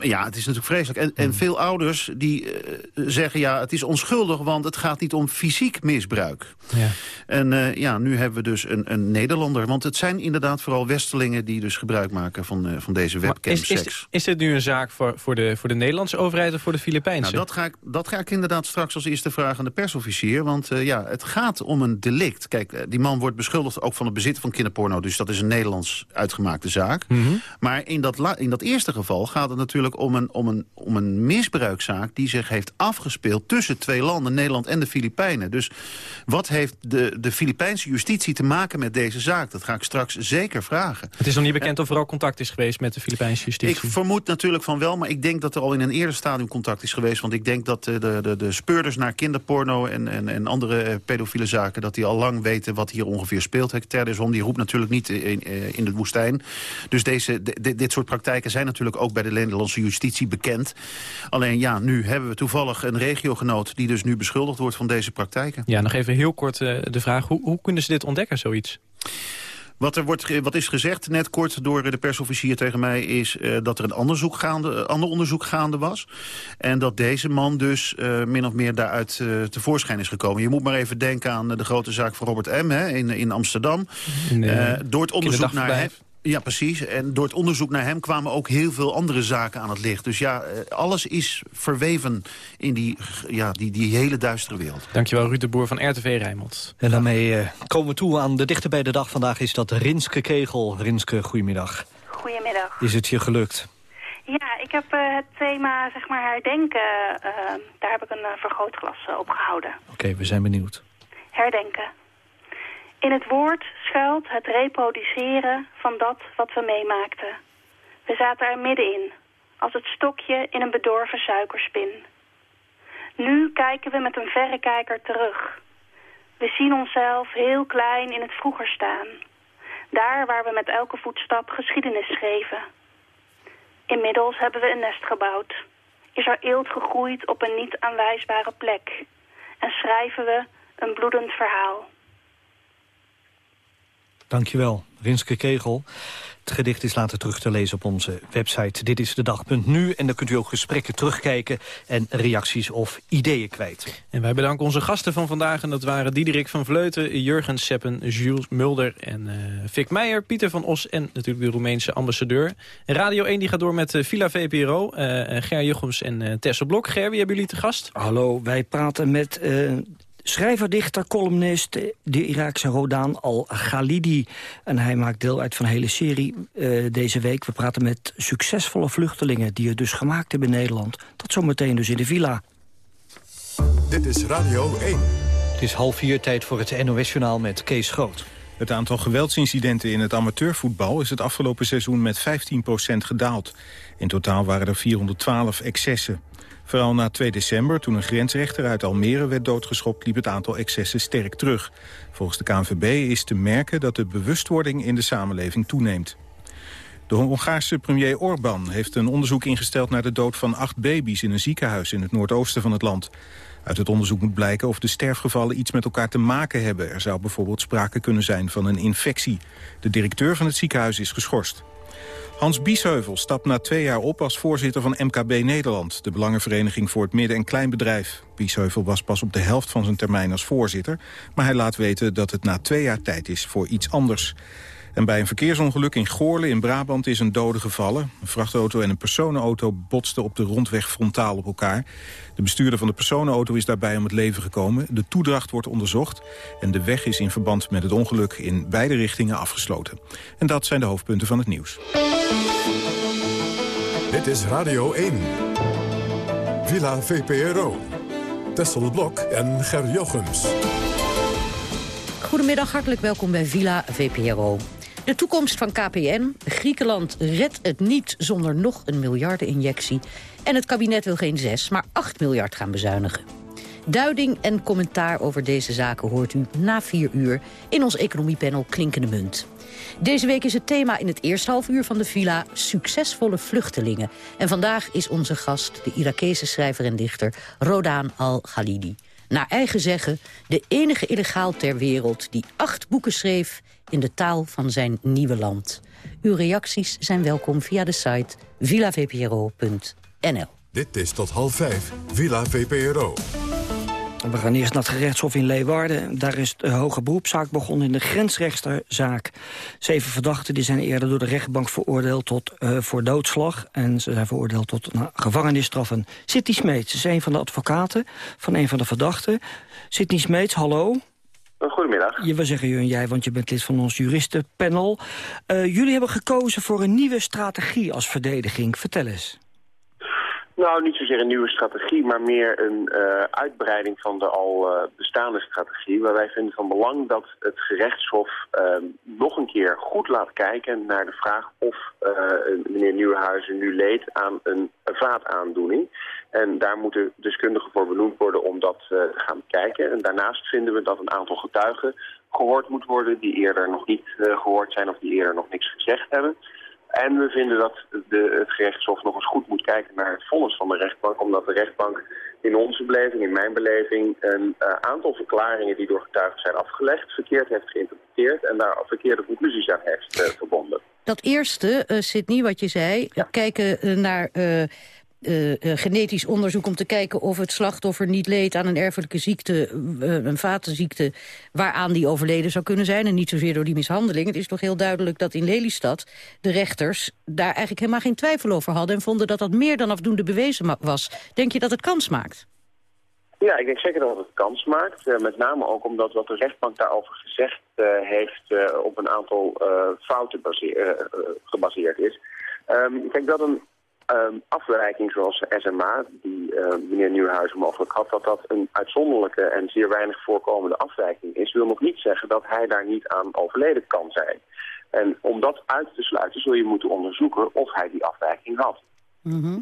ja, het is natuurlijk vreselijk. En, en veel ouders die zeggen, ja, het is onschuldig, want het gaat niet om fysiek misbruik. Ja. En eh, ja, nu hebben we dus een, een Nederlander. Want het zijn inderdaad vooral Westelingen die dus gebruik maken van, eh, van deze Maar webcam is, is, is dit nu een zaak voor, voor, de, voor de Nederlandse overheid of voor de Filipijnse? Nou, dat ga, ik, dat ga ik inderdaad straks als eerste vragen aan de persofficier. Want eh, ja, het gaat om een delict. Kijk, die man wordt beschuldigd ook van het bezitten van kinderporno. Dus dat is een Nederlands uitgemaakte zaak. Mhm. Maar in dat, la- in dat eerste geval gaat het natuurlijk om een, om, een, om een misbruikzaak... die zich heeft afgespeeld tussen twee landen, Nederland en de Filipijnen. Dus wat heeft de, de Filipijnse justitie te maken met deze zaak? Dat ga ik straks zeker vragen. Het is nog niet bekend of er al contact is geweest met de Filipijnse justitie. Ik vermoed natuurlijk van wel, maar ik denk dat er al in een eerder stadium contact is geweest. Want ik denk dat eh, de, de, de speurders naar kinderporno en, en, en andere eh, pedofiele zaken... dat die al lang weten wat hier ongeveer speelt. Terdesom die roept natuurlijk niet in, eh, in de woestijn. Dus deze, de- de- dit soort praktijken zijn natuurlijk ook bij de Nederlandse justitie bekend. Alleen ja, nu hebben we toevallig een regiogenoot... die dus nu beschuldigd wordt van deze Ja, nog even heel kort eh, de vraag. Hoe, hoe kunnen ze dit ontdekken, zoiets? Wat er wordt, wat is gezegd, net kort door de persofficier tegen mij... is eh, dat er een onderzoek gaande, ander onderzoek gaande was. En dat deze man dus eh, min of meer daaruit eh, tevoorschijn is gekomen. Je moet maar even denken aan de grote zaak van Robert M. Hè, in, in Amsterdam. In, eh, Eh, door het onderzoek naar. Ja, precies. En door het onderzoek naar hem kwamen ook heel veel andere zaken aan het licht. Dus ja, eh, alles is verweven in die, ja, die, die hele duistere wereld. Dankjewel, Ruud de Boer van RTV Rijnmond. En daarmee eh, komen we toe aan de dichter bij de dag. Vandaag is dat Rinske Kegel. Rinske, goedemiddag. Goedemiddag. Is het je gelukt? Ja, ik heb eh, het thema zeg maar herdenken, daar heb ik een vergrootglas op gehouden. Oké, we zijn benieuwd. herdenken. In het woord schuilt het reproduceren van dat wat we meemaakten. We zaten er middenin, als het stokje in een bedorven suikerspin. Nu kijken we met een verrekijker terug. We zien onszelf heel klein in het vroeger staan. Daar waar we met elke voetstap geschiedenis schreven. Inmiddels hebben we een nest gebouwd. Is er eelt gegroeid op een niet aanwijsbare plek. En schrijven we een bloedend verhaal. Dankjewel, Rinske Kegel. Het gedicht is later terug te lezen op onze website Dit is de dag.nu. En dan kunt u ook gesprekken terugkijken en reacties of ideeën kwijt. En wij bedanken onze gasten van vandaag. En dat waren Diederik van Vleuten, Jurgen Seppen, Jules Mulder en uh, Vic Meijer, Pieter van Os en natuurlijk de Roemeense ambassadeur. En Radio 1 die gaat door met uh, Villa VPRO, uh, Ger Juchems en uh, Tessa Blok. Ger, wie hebben jullie te gast? Hallo, wij praten met schrijver, dichter, columnist, de Iraakse Rodaan al-Ghalidi. En hij maakt deel uit van een hele serie uh, deze week. We praten met succesvolle vluchtelingen die het dus gemaakt hebben in Nederland. Dat zometeen dus in de villa. Dit is Radio 1. Het is half vier tijd voor het NOS-journaal met Kees Groot. Het aantal geweldsincidenten in het amateurvoetbal is het afgelopen seizoen met 15% gedaald. In totaal waren er 412 excessen. Vooral na 2 december, toen een grensrechter uit Almere werd doodgeschopt... liep het aantal excessen sterk terug. Volgens de KNVB is te merken dat de bewustwording in de samenleving toeneemt. De Hongaarse premier Orbán heeft een onderzoek ingesteld naar de dood van acht baby's in een ziekenhuis in het noordoosten van het land. Uit het onderzoek moet blijken of de sterfgevallen iets met elkaar te maken hebben. Er zou bijvoorbeeld sprake kunnen zijn van een infectie. De directeur van het ziekenhuis is geschorst. Hans Biesheuvel stapt na twee jaar op als voorzitter van MKB Nederland... de Belangenvereniging voor het Midden- en Kleinbedrijf. Biesheuvel was pas op de helft van zijn termijn als voorzitter... maar hij laat weten dat het na twee jaar tijd is voor iets anders. En bij een verkeersongeluk in Goorle in Brabant is een dode gevallen. Een vrachtauto en een personenauto botsten op de rondweg frontaal op elkaar. De bestuurder van de personenauto is daarbij om het leven gekomen. De toedracht wordt onderzocht en de weg is in verband met het ongeluk in beide richtingen afgesloten. En dat zijn de hoofdpunten van het nieuws. Dit is Radio 1. Villa VPRO. Tessel Blok en Ger Jochems. Goedemiddag, hartelijk welkom bij Villa VPRO. De toekomst van KPN. Griekenland redt het niet zonder nog een miljardeninjectie. En het kabinet wil geen 6, maar 8 miljard gaan bezuinigen. Duiding en commentaar over deze zaken hoort u na vier uur... in ons economiepanel Klinkende Munt. Deze week is het thema in het eerste half uur van de villa... succesvolle vluchtelingen. En vandaag is onze gast de Irakese schrijver en dichter Rodaan al-Ghalidi. Naar eigen zeggen de enige illegaal ter wereld... die acht boeken schreef in de taal van zijn nieuwe land. Uw reacties zijn welkom via de site villavpro.nl. Dit is tot half vijf, Villa VPRO. We gaan eerst naar het gerechtshof in Leeuwarden. Daar is de hoge beroepszaak begonnen in de grensrechterzaak. Zeven verdachten die zijn eerder door de rechtbank veroordeeld tot, uh, voor doodslag. En ze zijn veroordeeld tot nou, gevangenisstraffen. Sidney Smeets is een van de advocaten van een van de verdachten. Sidney Smeets, hallo. Goedemiddag. Je, we zeggen je en jij, want je bent lid van ons juristenpanel. Uh, jullie hebben gekozen voor een nieuwe strategie als verdediging. Vertel eens. Nou, niet zozeer een nieuwe strategie, maar meer een uh, uitbreiding van de al uh, bestaande strategie. Waar wij vinden van belang dat het gerechtshof uh, nog een keer goed laat kijken naar de vraag of meneer Nieuwenhuizen nu leed aan een vaataandoening. En daar moeten deskundigen voor benoemd worden om dat te gaan bekijken. En daarnaast vinden we dat een aantal getuigen gehoord moet worden die eerder nog niet gehoord zijn of die eerder nog niks gezegd hebben. En we vinden dat de, het gerechtshof nog eens goed moet kijken naar het vonnis van de rechtbank. Omdat de rechtbank in onze beleving, in mijn beleving, een uh, aantal verklaringen die door getuigen zijn afgelegd, verkeerd heeft geïnterpreteerd en daar verkeerde conclusies aan heeft verbonden. Dat eerste, Sidney, wat je zei, ja. kijken naar uh, uh, genetisch onderzoek om te kijken of het slachtoffer niet leed aan een erfelijke ziekte, uh, een vatenziekte, waaraan die overleden zou kunnen zijn. En niet zozeer door die mishandeling. Het is toch heel duidelijk dat in Lelystad de rechters daar eigenlijk helemaal geen twijfel over hadden en vonden dat dat meer dan afdoende bewezen was. Denk je dat het kans maakt? Ja, ik denk zeker dat het kans maakt. Met name ook omdat wat de rechtbank daarover gezegd heeft op een aantal fouten gebaseerd is. Um, kijk, dat een ehm, afwijking zoals SMA, die uh, meneer Nieuwenhuizen mogelijk had, dat dat een uitzonderlijke en zeer weinig voorkomende afwijking is, wil nog niet zeggen dat hij daar niet aan overleden kan zijn. En om dat uit te sluiten zul je moeten onderzoeken of hij die afwijking had.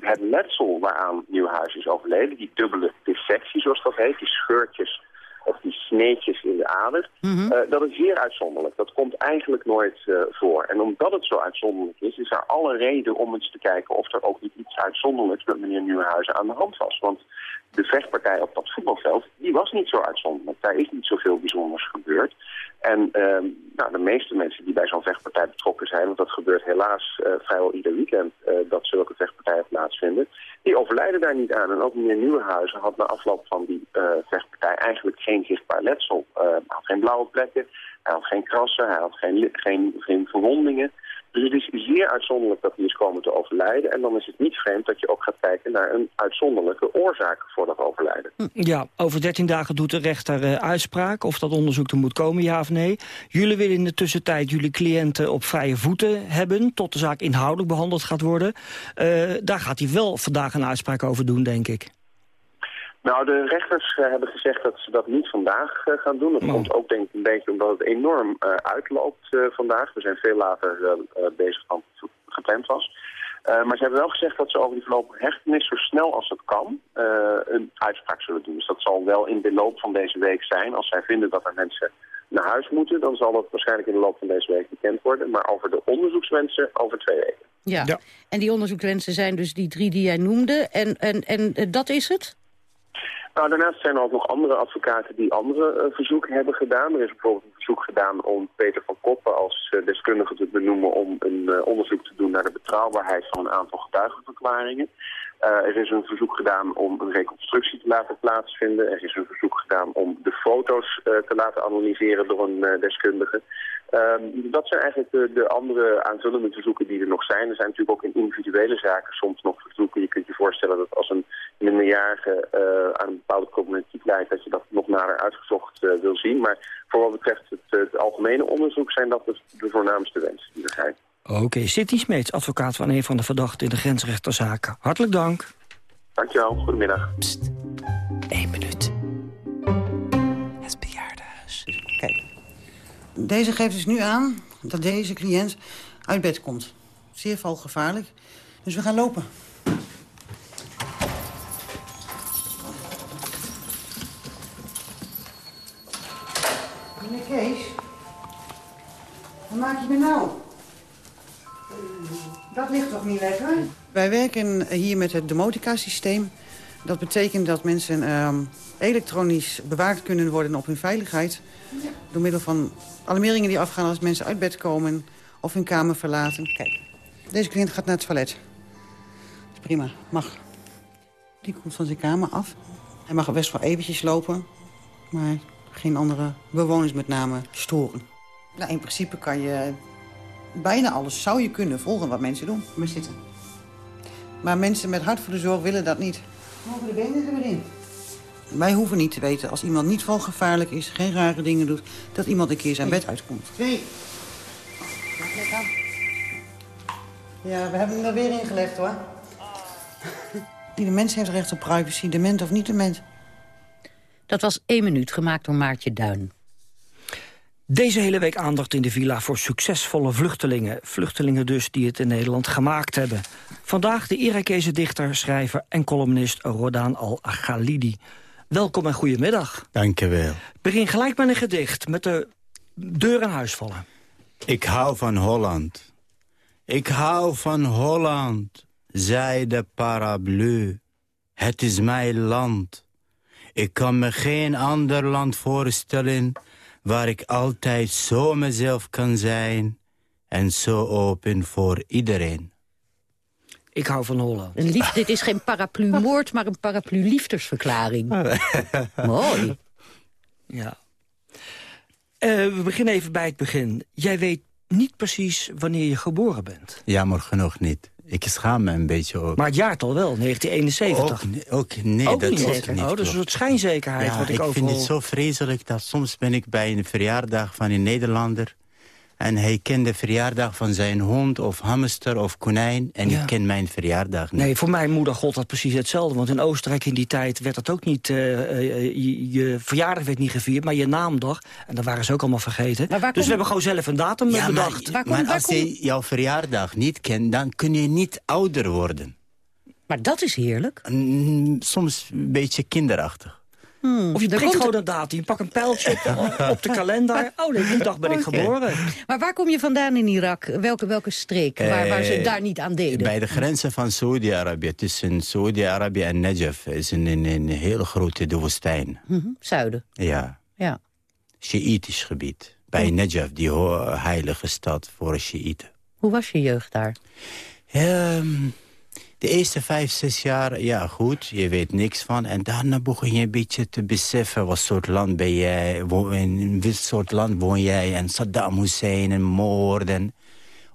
Het letsel waaraan Nieuwhuis is overleden, die dubbele dissectie zoals dat heet, die scheurtjes of die sneetjes in de ader, Mhm. eh, dat is zeer uitzonderlijk. Dat komt eigenlijk nooit eh, voor. En omdat het zo uitzonderlijk is, is er alle reden om eens te kijken of er ook niet iets uitzonderlijks met meneer Nieuwenhuizen aan de hand was. Want de vechtpartij op dat voetbalveld, die was niet zo uitzonderlijk. Daar is niet zoveel bijzonders gebeurd. En ehm, nou, de meeste mensen die bij zo'n vechtpartij betrokken zijn, want dat gebeurt helaas eh, vrijwel ieder weekend eh, dat zulke vechtpartijen plaatsvinden, die overlijden daar niet aan. En ook meneer Nieuwenhuizen had na afloop van die eh, vechtpartij eigenlijk geen zichtbaar letsel. Hij had geen blauwe plekken, hij had geen krassen, hij had geen, geen, geen verwondingen. Dus het is zeer uitzonderlijk dat hij is komen te overlijden. En dan is het niet vreemd dat je ook gaat kijken naar een uitzonderlijke oorzaak voor dat overlijden. Ja, over 13 dagen doet de rechter eh, uitspraak of dat onderzoek er moet komen, ja of nee. Jullie willen in de tussentijd jullie cliënten op vrije voeten hebben... tot de zaak inhoudelijk behandeld gaat worden. Eh, daar gaat hij wel vandaag een uitspraak over doen, denk ik. Nou, de rechters eh, hebben gezegd dat ze dat niet vandaag eh, gaan doen. Dat komt ook denk ik een beetje omdat het enorm eh, uitloopt eh, vandaag. We zijn veel later bezig dan het gepland was. Eh, maar ze hebben wel gezegd dat ze over die voorlopige hechtenis zo snel als het kan eh, een uitspraak zullen doen. Dus dat zal wel in de loop van deze week zijn. Als zij vinden dat er mensen naar huis moeten, dan zal dat waarschijnlijk in de loop van deze week bekend worden. Maar over de onderzoekswensen over twee weken. Ja. En die onderzoekswensen zijn dus die drie die jij noemde. En, en, en dat is het? Nou, daarnaast zijn er ook nog andere advocaten die andere eh, verzoeken hebben gedaan. Er is bijvoorbeeld een verzoek gedaan om Peter van Koppen als eh, deskundige te benoemen om een eh, onderzoek te doen naar de betrouwbaarheid van een aantal getuigenverklaringen. Er is een verzoek gedaan om een reconstructie te laten plaatsvinden. Er is een verzoek gedaan om de foto's te laten analyseren door een deskundige. Ehm, dat zijn eigenlijk de, de andere aanvullende verzoeken die er nog zijn. Er zijn natuurlijk ook in individuele zaken soms nog verzoeken. Je kunt je voorstellen dat als een minderjarige eh, aan een bepaalde problematiek leidt... dat je dat nog nader uitgezocht eh, wil zien. Maar voor wat betreft het, het algemene onderzoek zijn dat de, de voornaamste wensen die er zijn. Oké, City Smeets, advocaat van een van de verdachten in de grensrechterzaken. Hartelijk dank. Dankjewel, goedemiddag. Eén minuut. Deze geeft dus nu aan dat deze cliënt uit bed komt. Zeer valgevaarlijk. Dus we gaan lopen. Meneer Kees, wat maak je me nou? Dat ligt toch niet lekker? Wij werken hier met het domotica-systeem. Dat betekent dat mensen ehm, elektronisch bewaard kunnen worden op hun veiligheid. Door middel van alarmeringen die afgaan als mensen uit bed komen of hun kamer verlaten. Kijk, deze cliënt gaat naar het toilet. Dat is prima, mag. Die komt van zijn kamer af. Hij mag best wel eventjes lopen, maar geen andere bewoners met name storen. Nou, in principe kan je bijna alles zou je kunnen volgen wat mensen doen. Maar zitten. Maar mensen met hart voor de zorg willen dat niet. Mogen de benen er weer in? Wij hoeven niet te weten, als iemand niet valgevaarlijk is... geen rare dingen doet, dat iemand een keer zijn bed uitkomt. Twee. Ja, we hebben hem er weer ingelegd, hoor. Ieder mens heeft recht op privacy, dement of niet dement. Dat was één minuut, gemaakt door Maartje Duin. Deze hele week aandacht in de villa voor succesvolle vluchtelingen. Vluchtelingen dus die het in Nederland gemaakt hebben. Vandaag de Irakese dichter, schrijver en columnist Rodan Al-Ghalidi. Welkom en goedemiddag. Dank je wel. Begin gelijk met een gedicht, met de deur in huis vallen. Ik hou van Holland. Ik hou van Holland, zei de paraplu. Het is mijn land. Ik kan me geen ander land voorstellen... waar ik altijd zo mezelf kan zijn... en zo open voor iedereen. Ik hou van Holland. Een lief, dit is geen paraplu-moord, maar een paraplu-liefdesverklaring. Mooi. Ja. Eh, we beginnen even bij het begin. Jij weet niet precies wanneer je geboren bent. Jammer genoeg niet. Ik schaam me een beetje ook. Maar het jaartal wel, 1971. Ook, nee, ook nee, Ook dat niet is niet Oh, dat is een soort schijnzekerheid Ja, wat ik ik overal... vind het zo vreselijk dat soms ben ik bij een verjaardag van een Nederlander... En hij kent de verjaardag van zijn hond of hamster of konijn. En Ja. ik ken mijn verjaardag niet. Nee, voor mijn moeder gold dat precies hetzelfde. Want in Oostenrijk in die tijd werd dat ook niet... eh, eh, je, je verjaardag werd niet gevierd, maar je naamdag. En dat waren ze ook allemaal vergeten. Dus we hebben gewoon zelf een datum Ja, bedacht. maar, maar als je jouw verjaardag niet kent, dan kun je niet ouder worden. Maar dat is heerlijk. soms een beetje kinderachtig. Of je prikt gewoon een datum. Je pakt een pijltje op, op de kalender. Oh, nee, die dag ben ik geboren. Maar waar kom je vandaan in Irak? Welke, welke streek? Waar, waar ze Eh, daar niet aan deden? Bij de grenzen van Saudi-Arabië, tussen Saudi-Arabië en Najaf... is een, een, een hele grote de woestijn. Mhm, Zuiden. Ja, Ja. Gebied. Bij Najaf, die heilige stad voor Shiïten. Hoe was je jeugd daar? Ehm, de eerste vijf, zes jaar, ja goed, je weet niks van. En daarna begon je een beetje te beseffen... wat soort land ben jij, in welk soort land woon jij... en Saddam Hussein en moorden,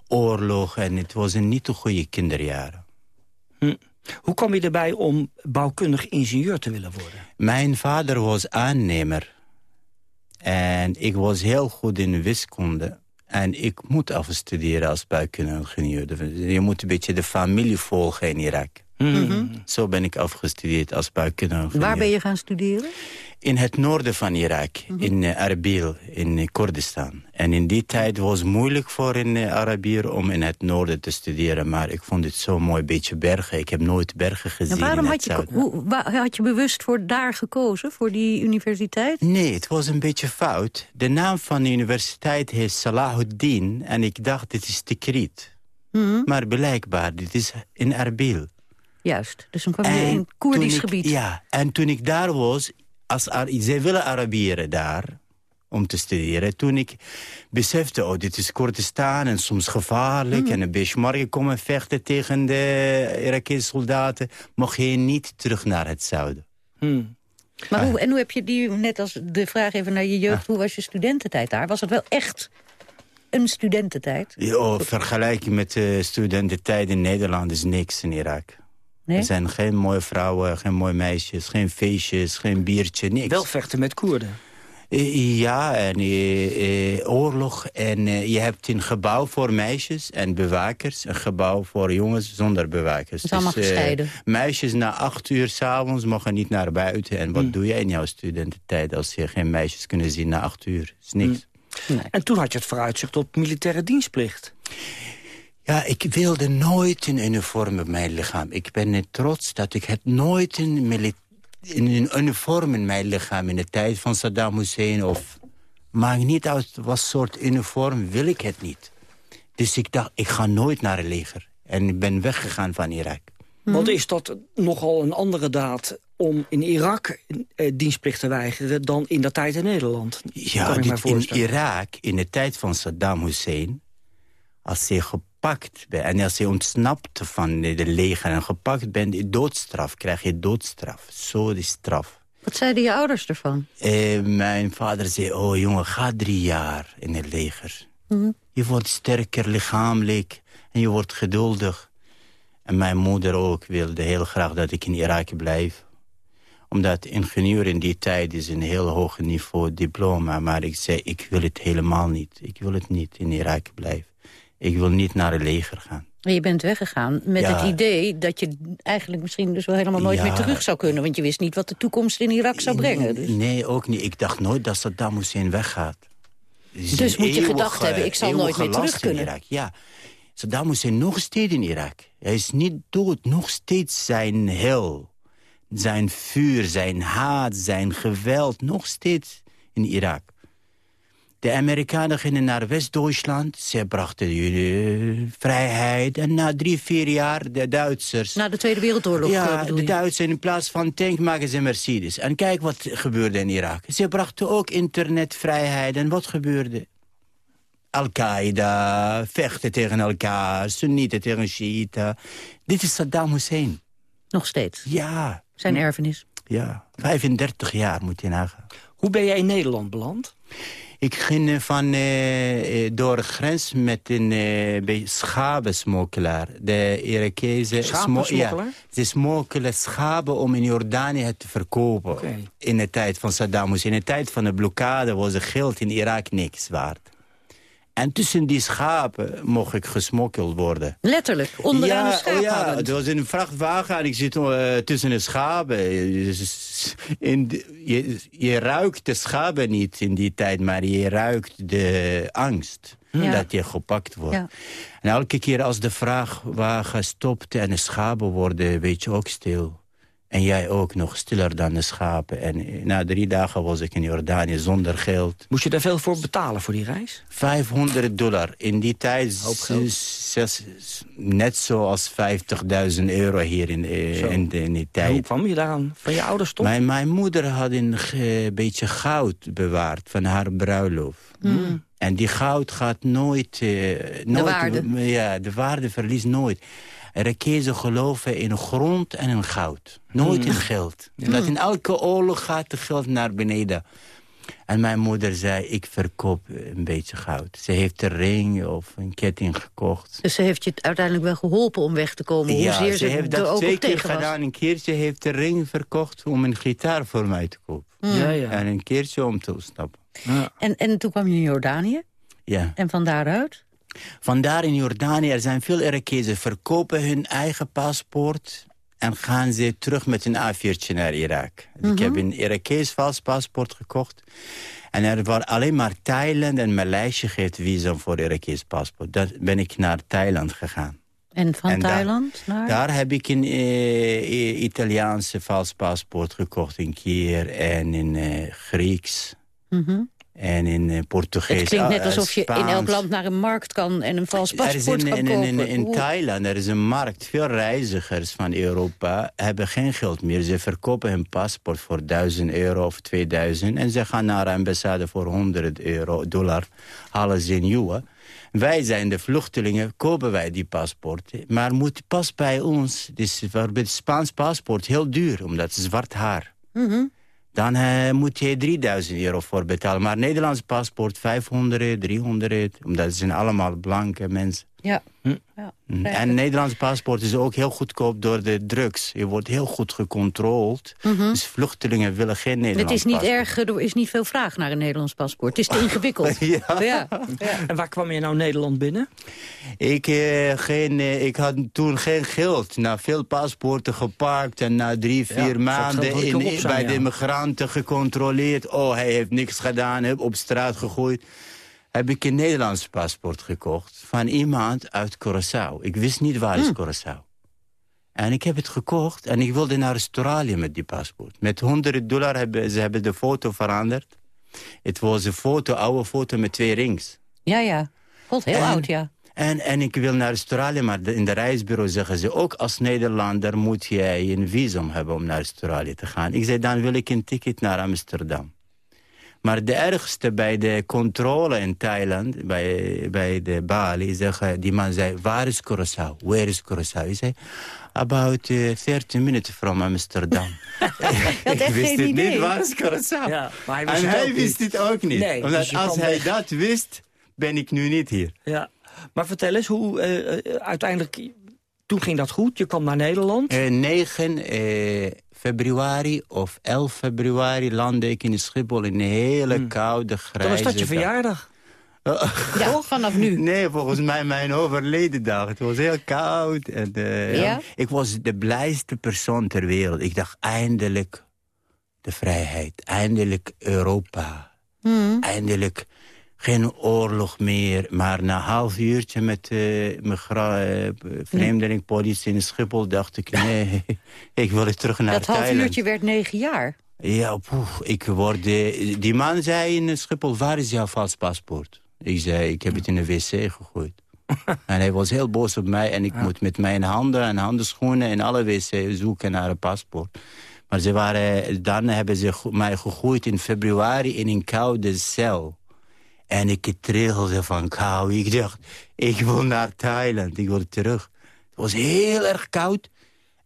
oorlog. En het was een niet te goede kinderjaren. Hm. Hoe kwam je erbij om bouwkundig ingenieur te willen worden? Mijn vader was aannemer. En ik was heel goed in wiskunde. En ik moet afstuderen als bouwkundige ingenieur. Je moet een beetje de familie volgen in Irak. Mhm. Zo ben ik afgestudeerd als bouwkundige ingenieur. Waar ben je gaan studeren? In het noorden van Irak, in uh, Arbil, in uh, Koerdistan. En in die tijd was het moeilijk voor een uh, Arabier om in het noorden te studeren. Maar ik vond het zo mooi, beetje bergen. Ik heb nooit bergen gezien En waarom in had je, hoe, had je bewust voor daar gekozen, voor die universiteit? Nee, het was een beetje fout. De naam van de universiteit heet Salahuddin. En ik dacht, dit is Tikrit. Mhm. Maar blijkbaar, dit is in Arbil. Juist, dus dan kwam je in Koerdisch ik- gebied. Ja, en toen ik daar was, als zij willen Arabieren daar om te studeren. Toen ik besefte, oh, dit is Koerdistan en soms gevaarlijk... Hmm. en de Peshmerga komen vechten tegen de Irakese soldaten... mocht je niet terug naar het zuiden. Maar hoe, en hoe heb je die, net als de vraag even naar je jeugd... hoe was je studententijd daar? Was het wel echt een studententijd? Jo, vergelijking met de studententijd in Nederland is niks in Irak. Nee? Er zijn geen mooie vrouwen, geen mooie meisjes, geen feestjes, geen biertje, niks. Wel vechten met Koerden. Eh, Ja, en eh, eh, oorlog. En eh, je hebt een gebouw voor meisjes en bewakers. Een gebouw voor jongens zonder bewakers. is allemaal eh, gescheiden. meisjes na acht uur s'avonds mogen niet naar buiten. En Hmm. wat doe je in jouw studententijd als je geen meisjes kunnen zien na acht uur? is niks. En toen had je het vooruitzicht op militaire dienstplicht. Ja, ik wilde nooit een uniform op mijn lichaam. Ik ben net trots dat ik het nooit een, een uniform in mijn lichaam... in de tijd van Saddam Hussein of... Maakt niet uit wat soort uniform, wil ik het niet. Dus ik dacht, ik ga nooit naar het leger. En ik ben weggegaan van Irak. Want is dat nogal een andere daad om in Irak eh, dienstplicht te weigeren... dan in dat tijd in Nederland? Ja, dit in. Irak, in de tijd van Saddam Hussein... als je gepakt bent en als je ontsnapt van de leger... en gepakt bent, doodstraf, krijg je doodstraf. Zo die straf. Wat zeiden je ouders ervan? Eh, mijn vader zei, oh jongen, ga drie jaar in het leger. Mhm. Je wordt sterker lichamelijk en je wordt geduldig. En mijn moeder ook wilde heel graag dat ik in Irak blijf. Omdat ingenieur in die tijd is een heel hoog niveau diploma. Maar ik zei, ik wil het helemaal niet. Ik wil het niet in Irak blijven. Ik wil niet naar het leger gaan. Je bent weggegaan met Ja. het idee dat je eigenlijk misschien dus wel helemaal nooit Ja. meer terug zou kunnen. Want je wist niet wat de toekomst in Irak zou brengen. Dus, Nee, ook niet. Ik dacht nooit dat Saddam Hussein weggaat. Dus moet je gedacht hebben, ik zal nooit meer terug last in kunnen. Irak. Ja, Saddam Hussein nog steeds in Irak. Hij is niet dood, nog steeds zijn hel. Zijn vuur, zijn haat, zijn geweld, nog steeds in Irak. De Amerikanen gingen naar West-Duitsland. Ze brachten jullie vrijheid. En na drie, vier jaar de Duitsers... Na de Tweede Wereldoorlog eh, Ja, bedoel de? Duitsers in plaats van tank maken ze Mercedes. En kijk wat gebeurde in Irak. Ze brachten ook internetvrijheid. En wat gebeurde? Al-Qaeda, vechten tegen elkaar, Soenieten tegen Shiiten. Dit is Saddam Hussein. Nog steeds? Ja. Zijn erfenis? Ja, 35 jaar moet je nagaan. Hoe ben jij in Nederland beland? Ik ging eh, van, eh, eh, door de grens met een schabensmokkelaar. De Irakese... smo- Schapensmokkelaar? Ja, ze smokkelen schapen om in Jordanië het te verkopen. In de tijd van Saddam Hussein. In de tijd van de blokkade was het geld in Irak niks waard. En tussen die schapen mocht ik gesmokkeld worden. Letterlijk, onderaan ja, de oh ja, hangend. het was in een vrachtwagen en ik zit eh, tussen de schapen. In de- je, je ruikt de schapen niet in die tijd, maar je ruikt de angst Ja. dat je gepakt wordt. Ja. En elke keer als de vrachtwagen stopt en de schapen worden, weet je ook stil. En jij ook nog stiller dan de schapen. En eh, na drie dagen was ik in Jordanië zonder geld. Moest je daar veel voor betalen voor die reis? 500 dollar. In die tijd zes- net zoals 50.000 euro hier in, eh, in, de- in die En tijd. Hoe kwam je daaraan? Van je ouders toch? Mijn, mijn moeder had een ge- beetje goud bewaard van haar bruiloft. Mm. En die goud gaat nooit... eh, nooit waarde. Ja, de waarde verliest nooit. Rakezen geloven in grond en in goud. Nooit in geld. Omdat in elke oorlog gaat de geld naar beneden. En mijn moeder zei, ik verkoop een beetje goud. Ze heeft een ring of een ketting gekocht. Dus ze heeft je uiteindelijk wel geholpen om weg te komen. Ja, hoezeer ze ze heeft er dat ook twee keer gedaan. Een keertje heeft de ring verkocht om een gitaar voor mij te kopen. Hmm. Ja, ja. En een keertje om te stappen. En, en toen kwam je in Jordanië. Ja. En van daaruit? Vandaar in Jordanië, er zijn veel Irakezen verkopen hun eigen paspoort... en gaan ze terug met een A4'tje naar Irak. Dus Ik Mhm. heb een Irakees vals paspoort gekocht. En er was alleen maar Thailand en Maleisië geeft visum voor Irakees paspoort. Daar ben ik naar Thailand gegaan. En van En daar- Thailand naar? Daar heb ik een eh, eh, Italiaanse vals paspoort gekocht een keer. En in eh, Grieks. Mhm. En in eh, Portugees. Het klinkt net ah, alsof je in elk land naar een markt kan en een vals paspoort in, kan in, in, in, kopen. in Thailand er is een markt. Veel reizigers van Europa hebben geen geld meer. Ze verkopen hun paspoort voor 1000 euro of 2000. En ze gaan naar de ambassade voor 100 euro, dollar. Halen ze een nieuwe. Wij zijn de vluchtelingen, kopen wij die paspoorten. Maar moet pas bij ons, dus bijvoorbeeld Spaans paspoort, heel duur. Omdat het zwart haar. Mhm. Dan eh, moet je 3000 euro voor betalen. Maar Nederlands paspoort 500, 300. Omdat het zijn allemaal blanke mensen. Ja. Hm. ja. Mm. En Nederlands paspoort is ook heel goedkoop door de drugs. Je wordt heel goed gecontroleerd. Mhm. Dus vluchtelingen willen geen Het Nederlands is niet paspoort. erg, er is niet veel vraag naar een Nederlands paspoort. Het is te ingewikkeld. Ja. ja. En waar kwam je nou Nederland binnen? Ik, eh, geen, eh, ik had toen geen geld. Na veel paspoorten gepakt en na drie, vier zal maanden het in, zijn, bij ja. de immigranten gecontroleerd. Oh, hij heeft niks gedaan, heb op straat gegooid. Heb ik een Nederlands paspoort gekocht van iemand uit Curaçao. Ik wist niet waar is Hmm. Curaçao. En ik heb het gekocht en ik wilde naar Australië met die paspoort. Met 100 dollar hebben ze hebben de foto veranderd. Het was een foto, oude foto met twee rings. Ja, ja. God, heel En- oud, ja. En, en ik wil naar Australië, maar in de reisbureau zeggen ze... ook als Nederlander moet jij een visum hebben om naar Australië te gaan. Ik zei, dan wil ik een ticket naar Amsterdam. Maar de ergste bij de controle in Thailand, bij, bij de Bali... Zeggen, die man zei, waar is Curaçao? Where is Curaçao? Ik zei, about eh, 30 minutes from Amsterdam. ik wist geen het idee. niet, waar is Curaçao? Ja, maar hij wist en hij ook wist niet. het ook niet. Nee, Omdat dus als hij weg. dat wist, ben ik nu niet hier. Ja. Maar vertel eens, hoe eh, eh, uiteindelijk... Toen ging dat goed, je kwam naar Nederland. Eh, 9 eh, februari of 11 februari landde ik in Schiphol in een hele koude, grijze Hmm. Dan was dat je dag. verjaardag. Ja, vanaf nu. Nee, volgens mij mijn overleden dag. Het was heel koud. En, eh, Ja? Ik was de blijste persoon ter wereld. Ik dacht, eindelijk de vrijheid. Eindelijk Europa. Mhm. Eindelijk geen oorlog meer. Maar na een half uurtje met uh, migra- eh, vreemdelingpolitie in Schiphol... dacht ik, nee, ik wil terug naar Dat half Thailand. uurtje werd negen jaar. Ja, poeh, ik word... eh, die man zei in Schiphol, waar is jouw vals paspoort? Ik zei, ik heb het in de wc gegooid. en hij was heel boos op mij en ik moet met mijn handen en handenschoenen... in alle wc zoeken naar een paspoort. Maar ze waren, dan hebben ze mij gegooid in februari in een koude cel. En ik trilde van kou. Ik dacht, ik wil naar Thailand, ik wil terug. Het was heel erg koud.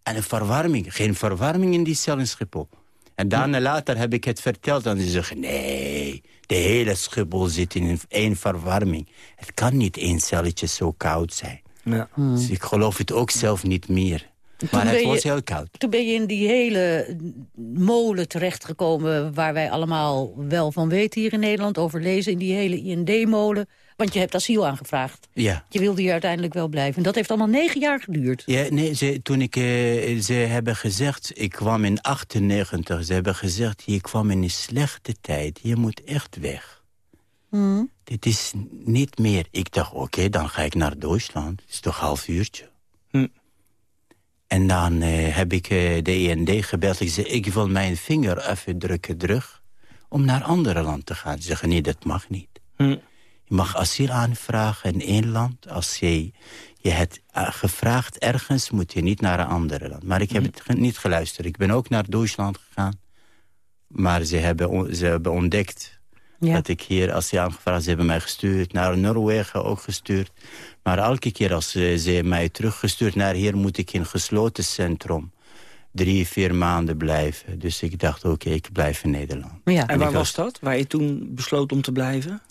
En een verwarming, geen verwarming in die cel in Schiphol. En daarna later heb ik het verteld en ze zeggen... nee, de hele Schiphol zit in één verwarming. Het kan niet één celletje zo koud zijn. Ja. Dus ik geloof het ook zelf niet meer. Maar Toen het was je- heel koud. Toen ben je in die hele molen terechtgekomen... waar wij allemaal wel van weten hier in Nederland, over lezen. In die hele IND-molen Want je hebt asiel aangevraagd. Ja. Je wilde hier uiteindelijk wel blijven. En dat heeft allemaal negen jaar geduurd. Ja, nee, ze, toen ik, eh, ze hebben gezegd, ik kwam in 98, ze hebben gezegd, je kwam in een slechte tijd, je moet echt weg. Hmm. Dit is niet meer. Ik dacht, oké, dan ga ik naar Duitsland. Het is toch een half uurtje. Hm. En dan eh, heb ik eh, de END gebeld. Ik zei, ik wil mijn vinger even drukken terug... om naar andere land te gaan. Ze zeggen, nee, dat mag niet. Hm. Je mag asiel aanvragen in één land. Als je, je het eh, gevraagd ergens, moet je niet naar een andere land. Maar ik heb het ge- niet geluisterd. Ik ben ook naar Duitsland gegaan. Maar ze hebben, ze hebben ontdekt dat ik hier asiel aangevraagd. Ze hebben mij gestuurd naar Noorwegen, ook gestuurd. Maar elke keer als ze, ze mij teruggestuurd naar hier... moet ik in een gesloten centrum drie, vier maanden blijven. Dus ik dacht, oké, ik blijf in Nederland. Ja. En waar was dat? Waar je toen besloot om te blijven?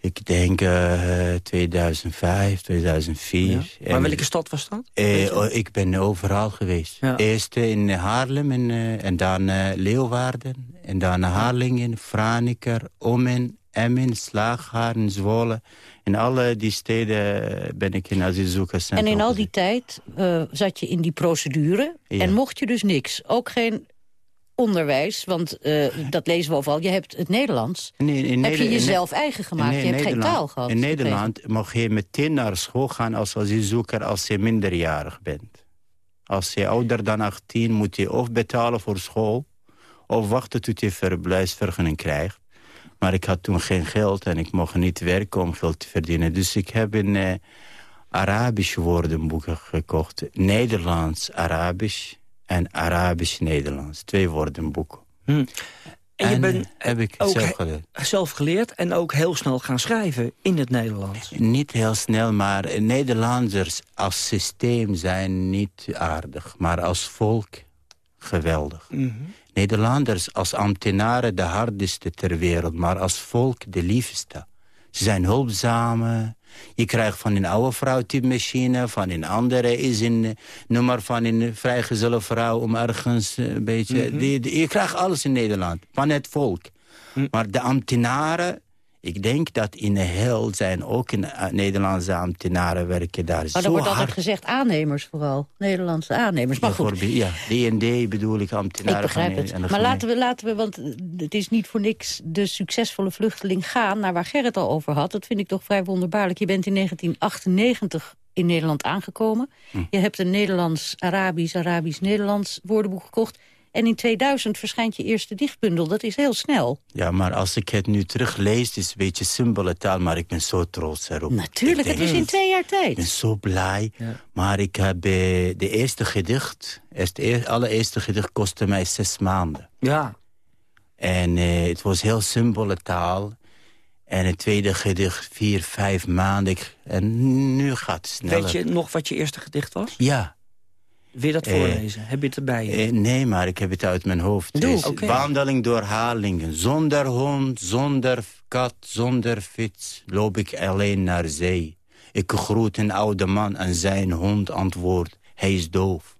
Ik denk eh 2005, 2004. Ja. Maar welke stad was dat? Eh, oh, ik ben overal geweest. Ja. Eerst eh, in Haarlem en, eh, en dan eh, Leeuwarden. En dan Harlingen, Franeker, Ommen, Emmen, Slagharen, Zwolle. In alle die steden ben ik in En asielzoekerscentrum. in al die tijd eh, zat je in die procedure Ja. en mocht je dus niks. Ook geen onderwijs, want eh, dat lezen we overal. Je hebt het Nederlands. Nee, in heb je jezelf eigen gemaakt. Nee, je hebt geen taal gehad. In. Nederland mag je meteen naar school gaan als asielzoeker als je minderjarig bent. Als je ouder dan 18 moet je of betalen voor school... of wachten tot je verblijfsvergunning krijgt. Maar ik had toen geen geld en ik mocht niet werken om geld te verdienen. Dus ik heb een eh, Arabisch woordenboek gekocht. Nederlands-Arabisch en Arabisch-Nederlands. Twee woordenboeken. Hm. En je bent eh, heb ik ook zelf geleerd. zelf geleerd en ook heel snel gaan schrijven in het Nederlands. Niet heel snel, maar Nederlanders als systeem zijn niet aardig. Maar als volk geweldig. Mhm. Nederlanders als ambtenaren de hardste ter wereld. Maar als volk de liefste. Ze zijn hulpzame. Je krijgt van een oude vrouw typemachine. Van een andere is een nummer van een vrijgezelle vrouw... om ergens eh, een beetje... Mhm. die, die- je krijgt alles in Nederland. Van het volk. Maar de ambtenaren... Ik denk dat in de heel zijn ook in, eh, Nederlandse ambtenaren werken daar Maar er wordt altijd gezegd aannemers vooral. Nederlandse aannemers. Maar goed, ja, D&D bedoel ik ambtenaren ik begrijp van het. Maar laten we, laten we, want het is niet voor niks de succesvolle vluchteling gaan... naar waar Gerrit al over had. Dat vind ik toch vrij wonderbaarlijk. Je bent in 1998 in Nederland aangekomen. Hm. Je hebt een Nederlands-Arabisch, Arabisch-Nederlands woordenboek gekocht. En in 2000 verschijnt je eerste dichtbundel. Dat is heel snel. Ja, maar als ik het nu teruglees, het is een beetje simpele taal, maar ik ben zo trots erop. Natuurlijk, het is in twee jaar Ik ben tijd. zo blij. Maar ik heb eh, de eerste gedicht, het eer- allereerste gedicht kostte mij zes maanden. Ja. En eh, het was heel simpele taal. En het tweede gedicht vier, vijf maanden. En nu gaat het sneller. Weet je nog wat je eerste gedicht was? Ja. Wil je dat Eh, voorlezen? Heb je het erbij? Eh, nee, maar ik heb het uit mijn hoofd. Doe, Dus oké. Wandeling door Harlingen. Zonder hond, zonder kat, zonder fiets loop ik alleen naar zee. Ik groet een oude man en zijn hond antwoordt, hij is doof.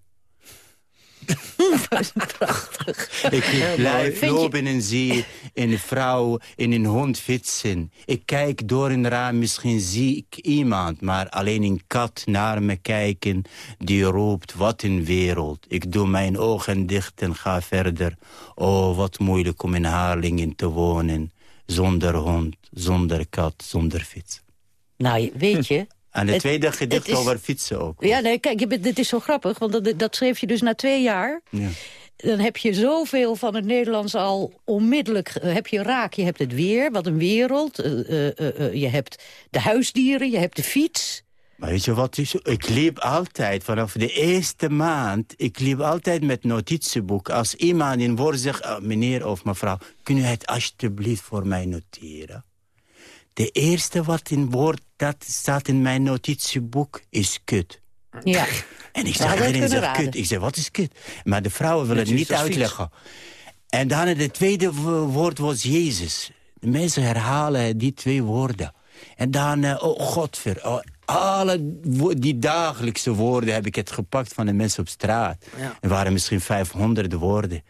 Prachtig. Ik blijf Vind je- lopen en zie een vrouw in een hond fietsen. Ik kijk door een raam, misschien zie ik iemand... maar alleen een kat naar me kijken die roept, wat een wereld. Ik doe mijn ogen dicht en ga verder. Oh, wat moeilijk om in Harlingen te wonen. Zonder hond, zonder kat, zonder fiets. Nou, weet je... En het, Het- tweede gedicht het is- over fietsen ook. Ja, nee, kijk, dit is zo grappig, want dat, dat schreef je dus na twee jaar. Ja. Dan heb je zoveel van het Nederlands al onmiddellijk... eh, heb je raak, je hebt het weer, wat een wereld. eh, eh, je hebt de huisdieren, je hebt de fiets. Maar weet je wat? Ik liep altijd, vanaf de eerste maand... ik liep altijd met notitieboek. Als iemand in woord zegt, "Ah, meneer of mevrouw... kun u het alsjeblieft voor mij noteren? De eerste wat in woord dat staat in mijn notitieboek is kut. Ja. En ik het iedereen zegt raden. kut. Ik zeg, wat is kut? Maar de vrouwen willen het niet uitleggen. En dan het tweede wo- woord was Jezus. De mensen herhalen die twee woorden. En dan, eh, oh godver, oh, alle die dagelijkse woorden heb ik het gepakt van de mensen op straat. Ja. Er waren misschien 500 woorden.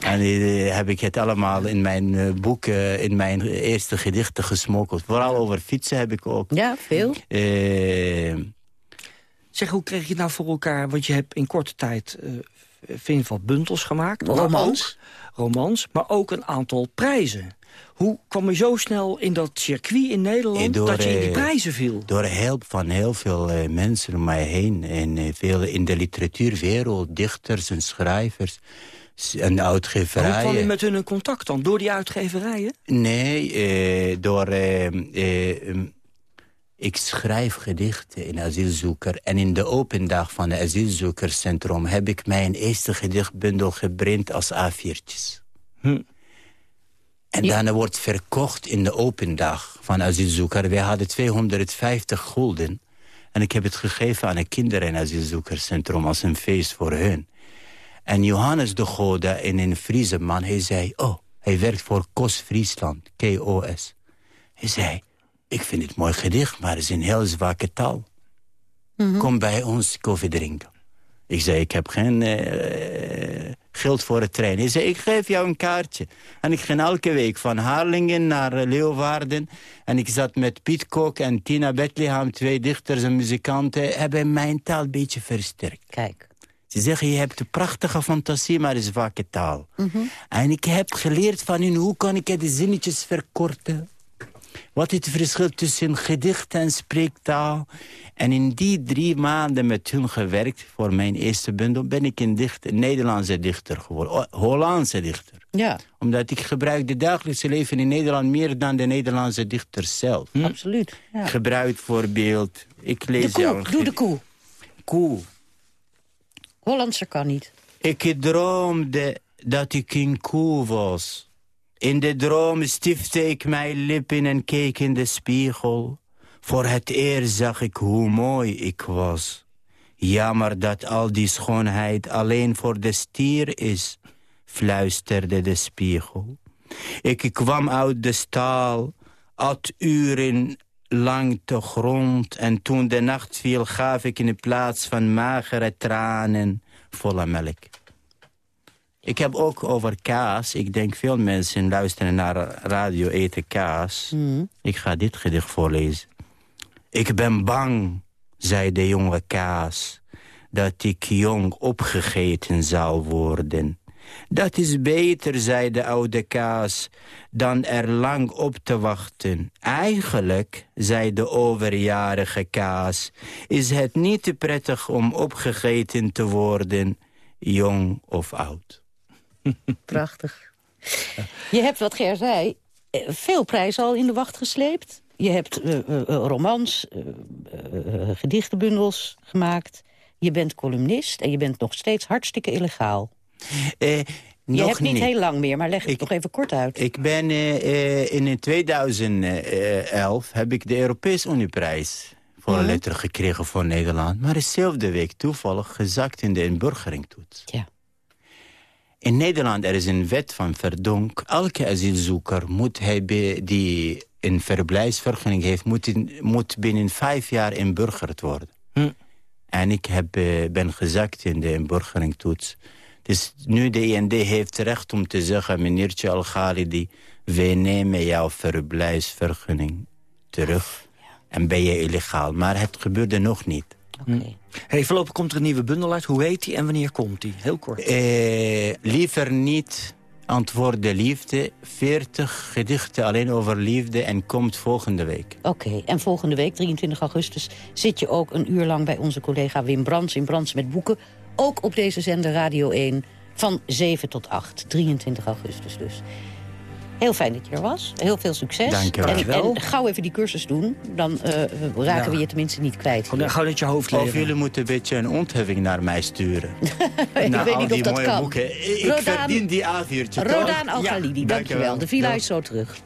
En uh, heb ik het allemaal in mijn uh, boek, uh, in mijn eerste gedichten gesmokkeld. Vooral over fietsen heb ik ook. Ja, veel. zeg, hoe kreeg je het nou voor elkaar? Want je hebt in korte tijd vind wat bundels gemaakt. Romans. romans, maar ook een aantal prijzen. Hoe kwam je zo snel in dat circuit in Nederland door, dat je in die prijzen viel? Door hulp van heel veel uh, mensen om mij heen. En uh, veel in de literatuurwereld, dichters en schrijvers en uitgeverijen. Hoe kwam je met hun in contact dan? Door die uitgeverijen? Nee, uh, door... Um, ik schrijf gedichten in asielzoeker. En in de open dag van het asielzoekerscentrum... heb ik mijn eerste gedichtbundel geprint als A4'tjes. Hm. En ja. dan wordt verkocht in de open dag van asielzoeker. Wij hadden 250 gulden. En ik heb het gegeven aan een kinderen- en asielzoekerscentrum... als een feest voor hun. En Johannes de Gode in een Friese man, hij zei... oh, hij werkt voor KOS Friesland, K-O-S. Hij zei, ik vind het mooi gedicht, maar het is een heel zwakke taal. Mm -hmm. Kom bij ons koffie drinken. Ik zei, ik heb geen uh, geld voor het trein. Hij zei, ik geef jou een kaartje. En ik ging elke week van Harlingen naar Leeuwarden. En ik zat met Piet Kok en Tina Bethlehem, twee dichters en muzikanten... hebben mijn taal een beetje versterkt. Kijk. Ze zeggen, je hebt een prachtige fantasie, maar een zwakke taal. Mm -hmm. En ik heb geleerd van hun, hoe kan ik de zinnetjes verkorten... Wat is het verschil tussen gedicht en spreektaal? En in die drie maanden met hun gewerkt voor mijn eerste bundel... ben ik een, dichter, een Nederlandse dichter geworden. Hollandse dichter. Ja. Omdat ik gebruik de dagelijkse leven in Nederland... meer dan de Nederlandse dichter zelf. Hm? Absoluut. Ja. Gebruik voorbeeld. Ik lees de koe, jou doe de koe. Koe. Hollandse kan niet. Ik droomde dat ik een koe was... In de droom stifte ik mijn lippen en keek in de spiegel. Voor het eerst zag ik hoe mooi ik was. Jammer dat al die schoonheid alleen voor de stier is, fluisterde de spiegel. Ik kwam uit de staal, at uren lang te grond... en toen de nacht viel gaf ik in plaats van magere tranen volle melk. Ik heb ook over kaas. Ik denk veel mensen luisteren naar radio eten kaas. Mm. Ik ga dit gedicht voorlezen. Ik ben bang, zei de jonge kaas, dat ik jong opgegeten zal worden. Dat is beter, zei de oude kaas, dan er lang op te wachten. Eigenlijk, zei de overjarige kaas, is het niet te prettig om opgegeten te worden, jong of oud. Prachtig. Je hebt, wat Ger zei, veel prijzen al in de wacht gesleept. Je hebt uh, uh, romans, uh, gedichtenbundels gemaakt. Je bent columnist en je bent nog steeds hartstikke illegaal. Je hebt niet, niet, heel lang meer, maar leg het nog even kort uit. Ik ben in 2011 heb ik de Europese Unieprijs voor een letter gekregen voor Nederland. Maar dezelfde week toevallig gezakt in de inburgeringtoets. Ja. In Nederland er is een wet van verdonk. Elke asielzoeker moet hij die een verblijfsvergunning heeft... moet, in, moet binnen vijf jaar inburgerd worden. Hm. En ik heb, ben gezakt in de inburgeringtoets. Dus nu de IND heeft recht om te zeggen... meneertje Al-Ghalidi, wij nemen jouw verblijfsvergunning terug. En ben je illegaal. Maar het gebeurde nog niet. Okay. Hey, voorlopig komt er een nieuwe bundel uit. Hoe heet die en wanneer komt die? Heel kort. Eh, liever niet antwoord de liefde. 40 gedichten alleen over liefde en komt volgende week. Oké, okay. en volgende week, 23 augustus... zit je ook een uur lang bij onze collega Wim Brands in Brands met Boeken. Ook op deze zender Radio 1 van 7 tot 8. 23 augustus dus. Heel fijn dat je er was. Heel veel succes. Dank je wel. En, en gauw even die cursus doen. Dan uh, raken ja. we je tenminste niet kwijt. Gewoon uit je hoofd leren. Of jullie moeten een beetje een ontheffing naar mij sturen. ik naar weet al niet die of dat mooie kan. boeken. Ik Rodaan, verdien die aviertje, Rodaan Al-Khalidi, ja. dank je wel. De villa is zo terug.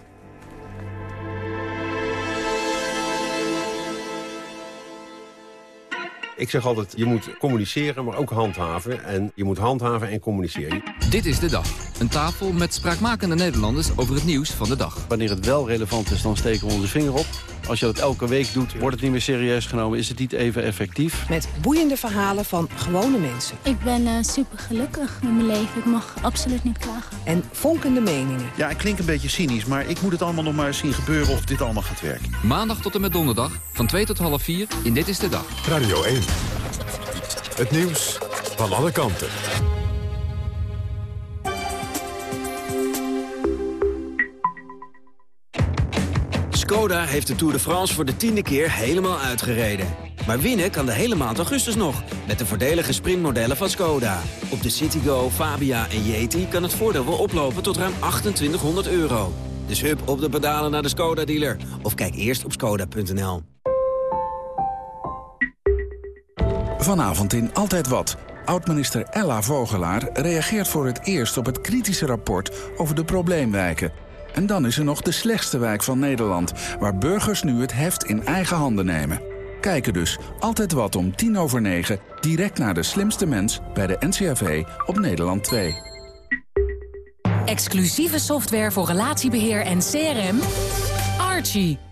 Ik zeg altijd, je moet communiceren, maar ook handhaven. En je moet handhaven en communiceren. Dit is de dag. Een tafel met spraakmakende Nederlanders over het nieuws van de dag. Wanneer het wel relevant is, dan steken we onze vinger op. Als je dat elke week doet, wordt het niet meer serieus genomen. Is het niet even effectief? Met boeiende verhalen van gewone mensen. Ik ben uh, super gelukkig met mijn leven. Ik mag absoluut niet klagen. En vonkende meningen. Ja, ik klink een beetje cynisch, maar ik moet het allemaal nog maar zien gebeuren of dit allemaal gaat werken. Maandag tot en met donderdag, van 2 tot half 4 in Dit is de Dag. Radio 1. Het nieuws van alle kanten. Skoda heeft de Tour de France voor de tiende keer helemaal uitgereden. Maar winnen kan de hele maand augustus nog, met de voordelige sprintmodellen van Skoda. Op de Citigo, Fabia en Yeti kan het voordeel wel oplopen tot ruim 2800 euro. Dus hup op de pedalen naar de Skoda-dealer. Of kijk eerst op skoda.nl. Vanavond in Altijd Wat. Oud-minister Ella Vogelaar reageert voor het eerst op het kritische rapport over de probleemwijken. En dan is er nog de slechtste wijk van Nederland, waar burgers nu het heft in eigen handen nemen. Kijken dus Altijd Wat om tien over negen, direct naar de slimste mens bij de NCRV op Nederland 2. Exclusieve software voor relatiebeheer en CRM. Archie.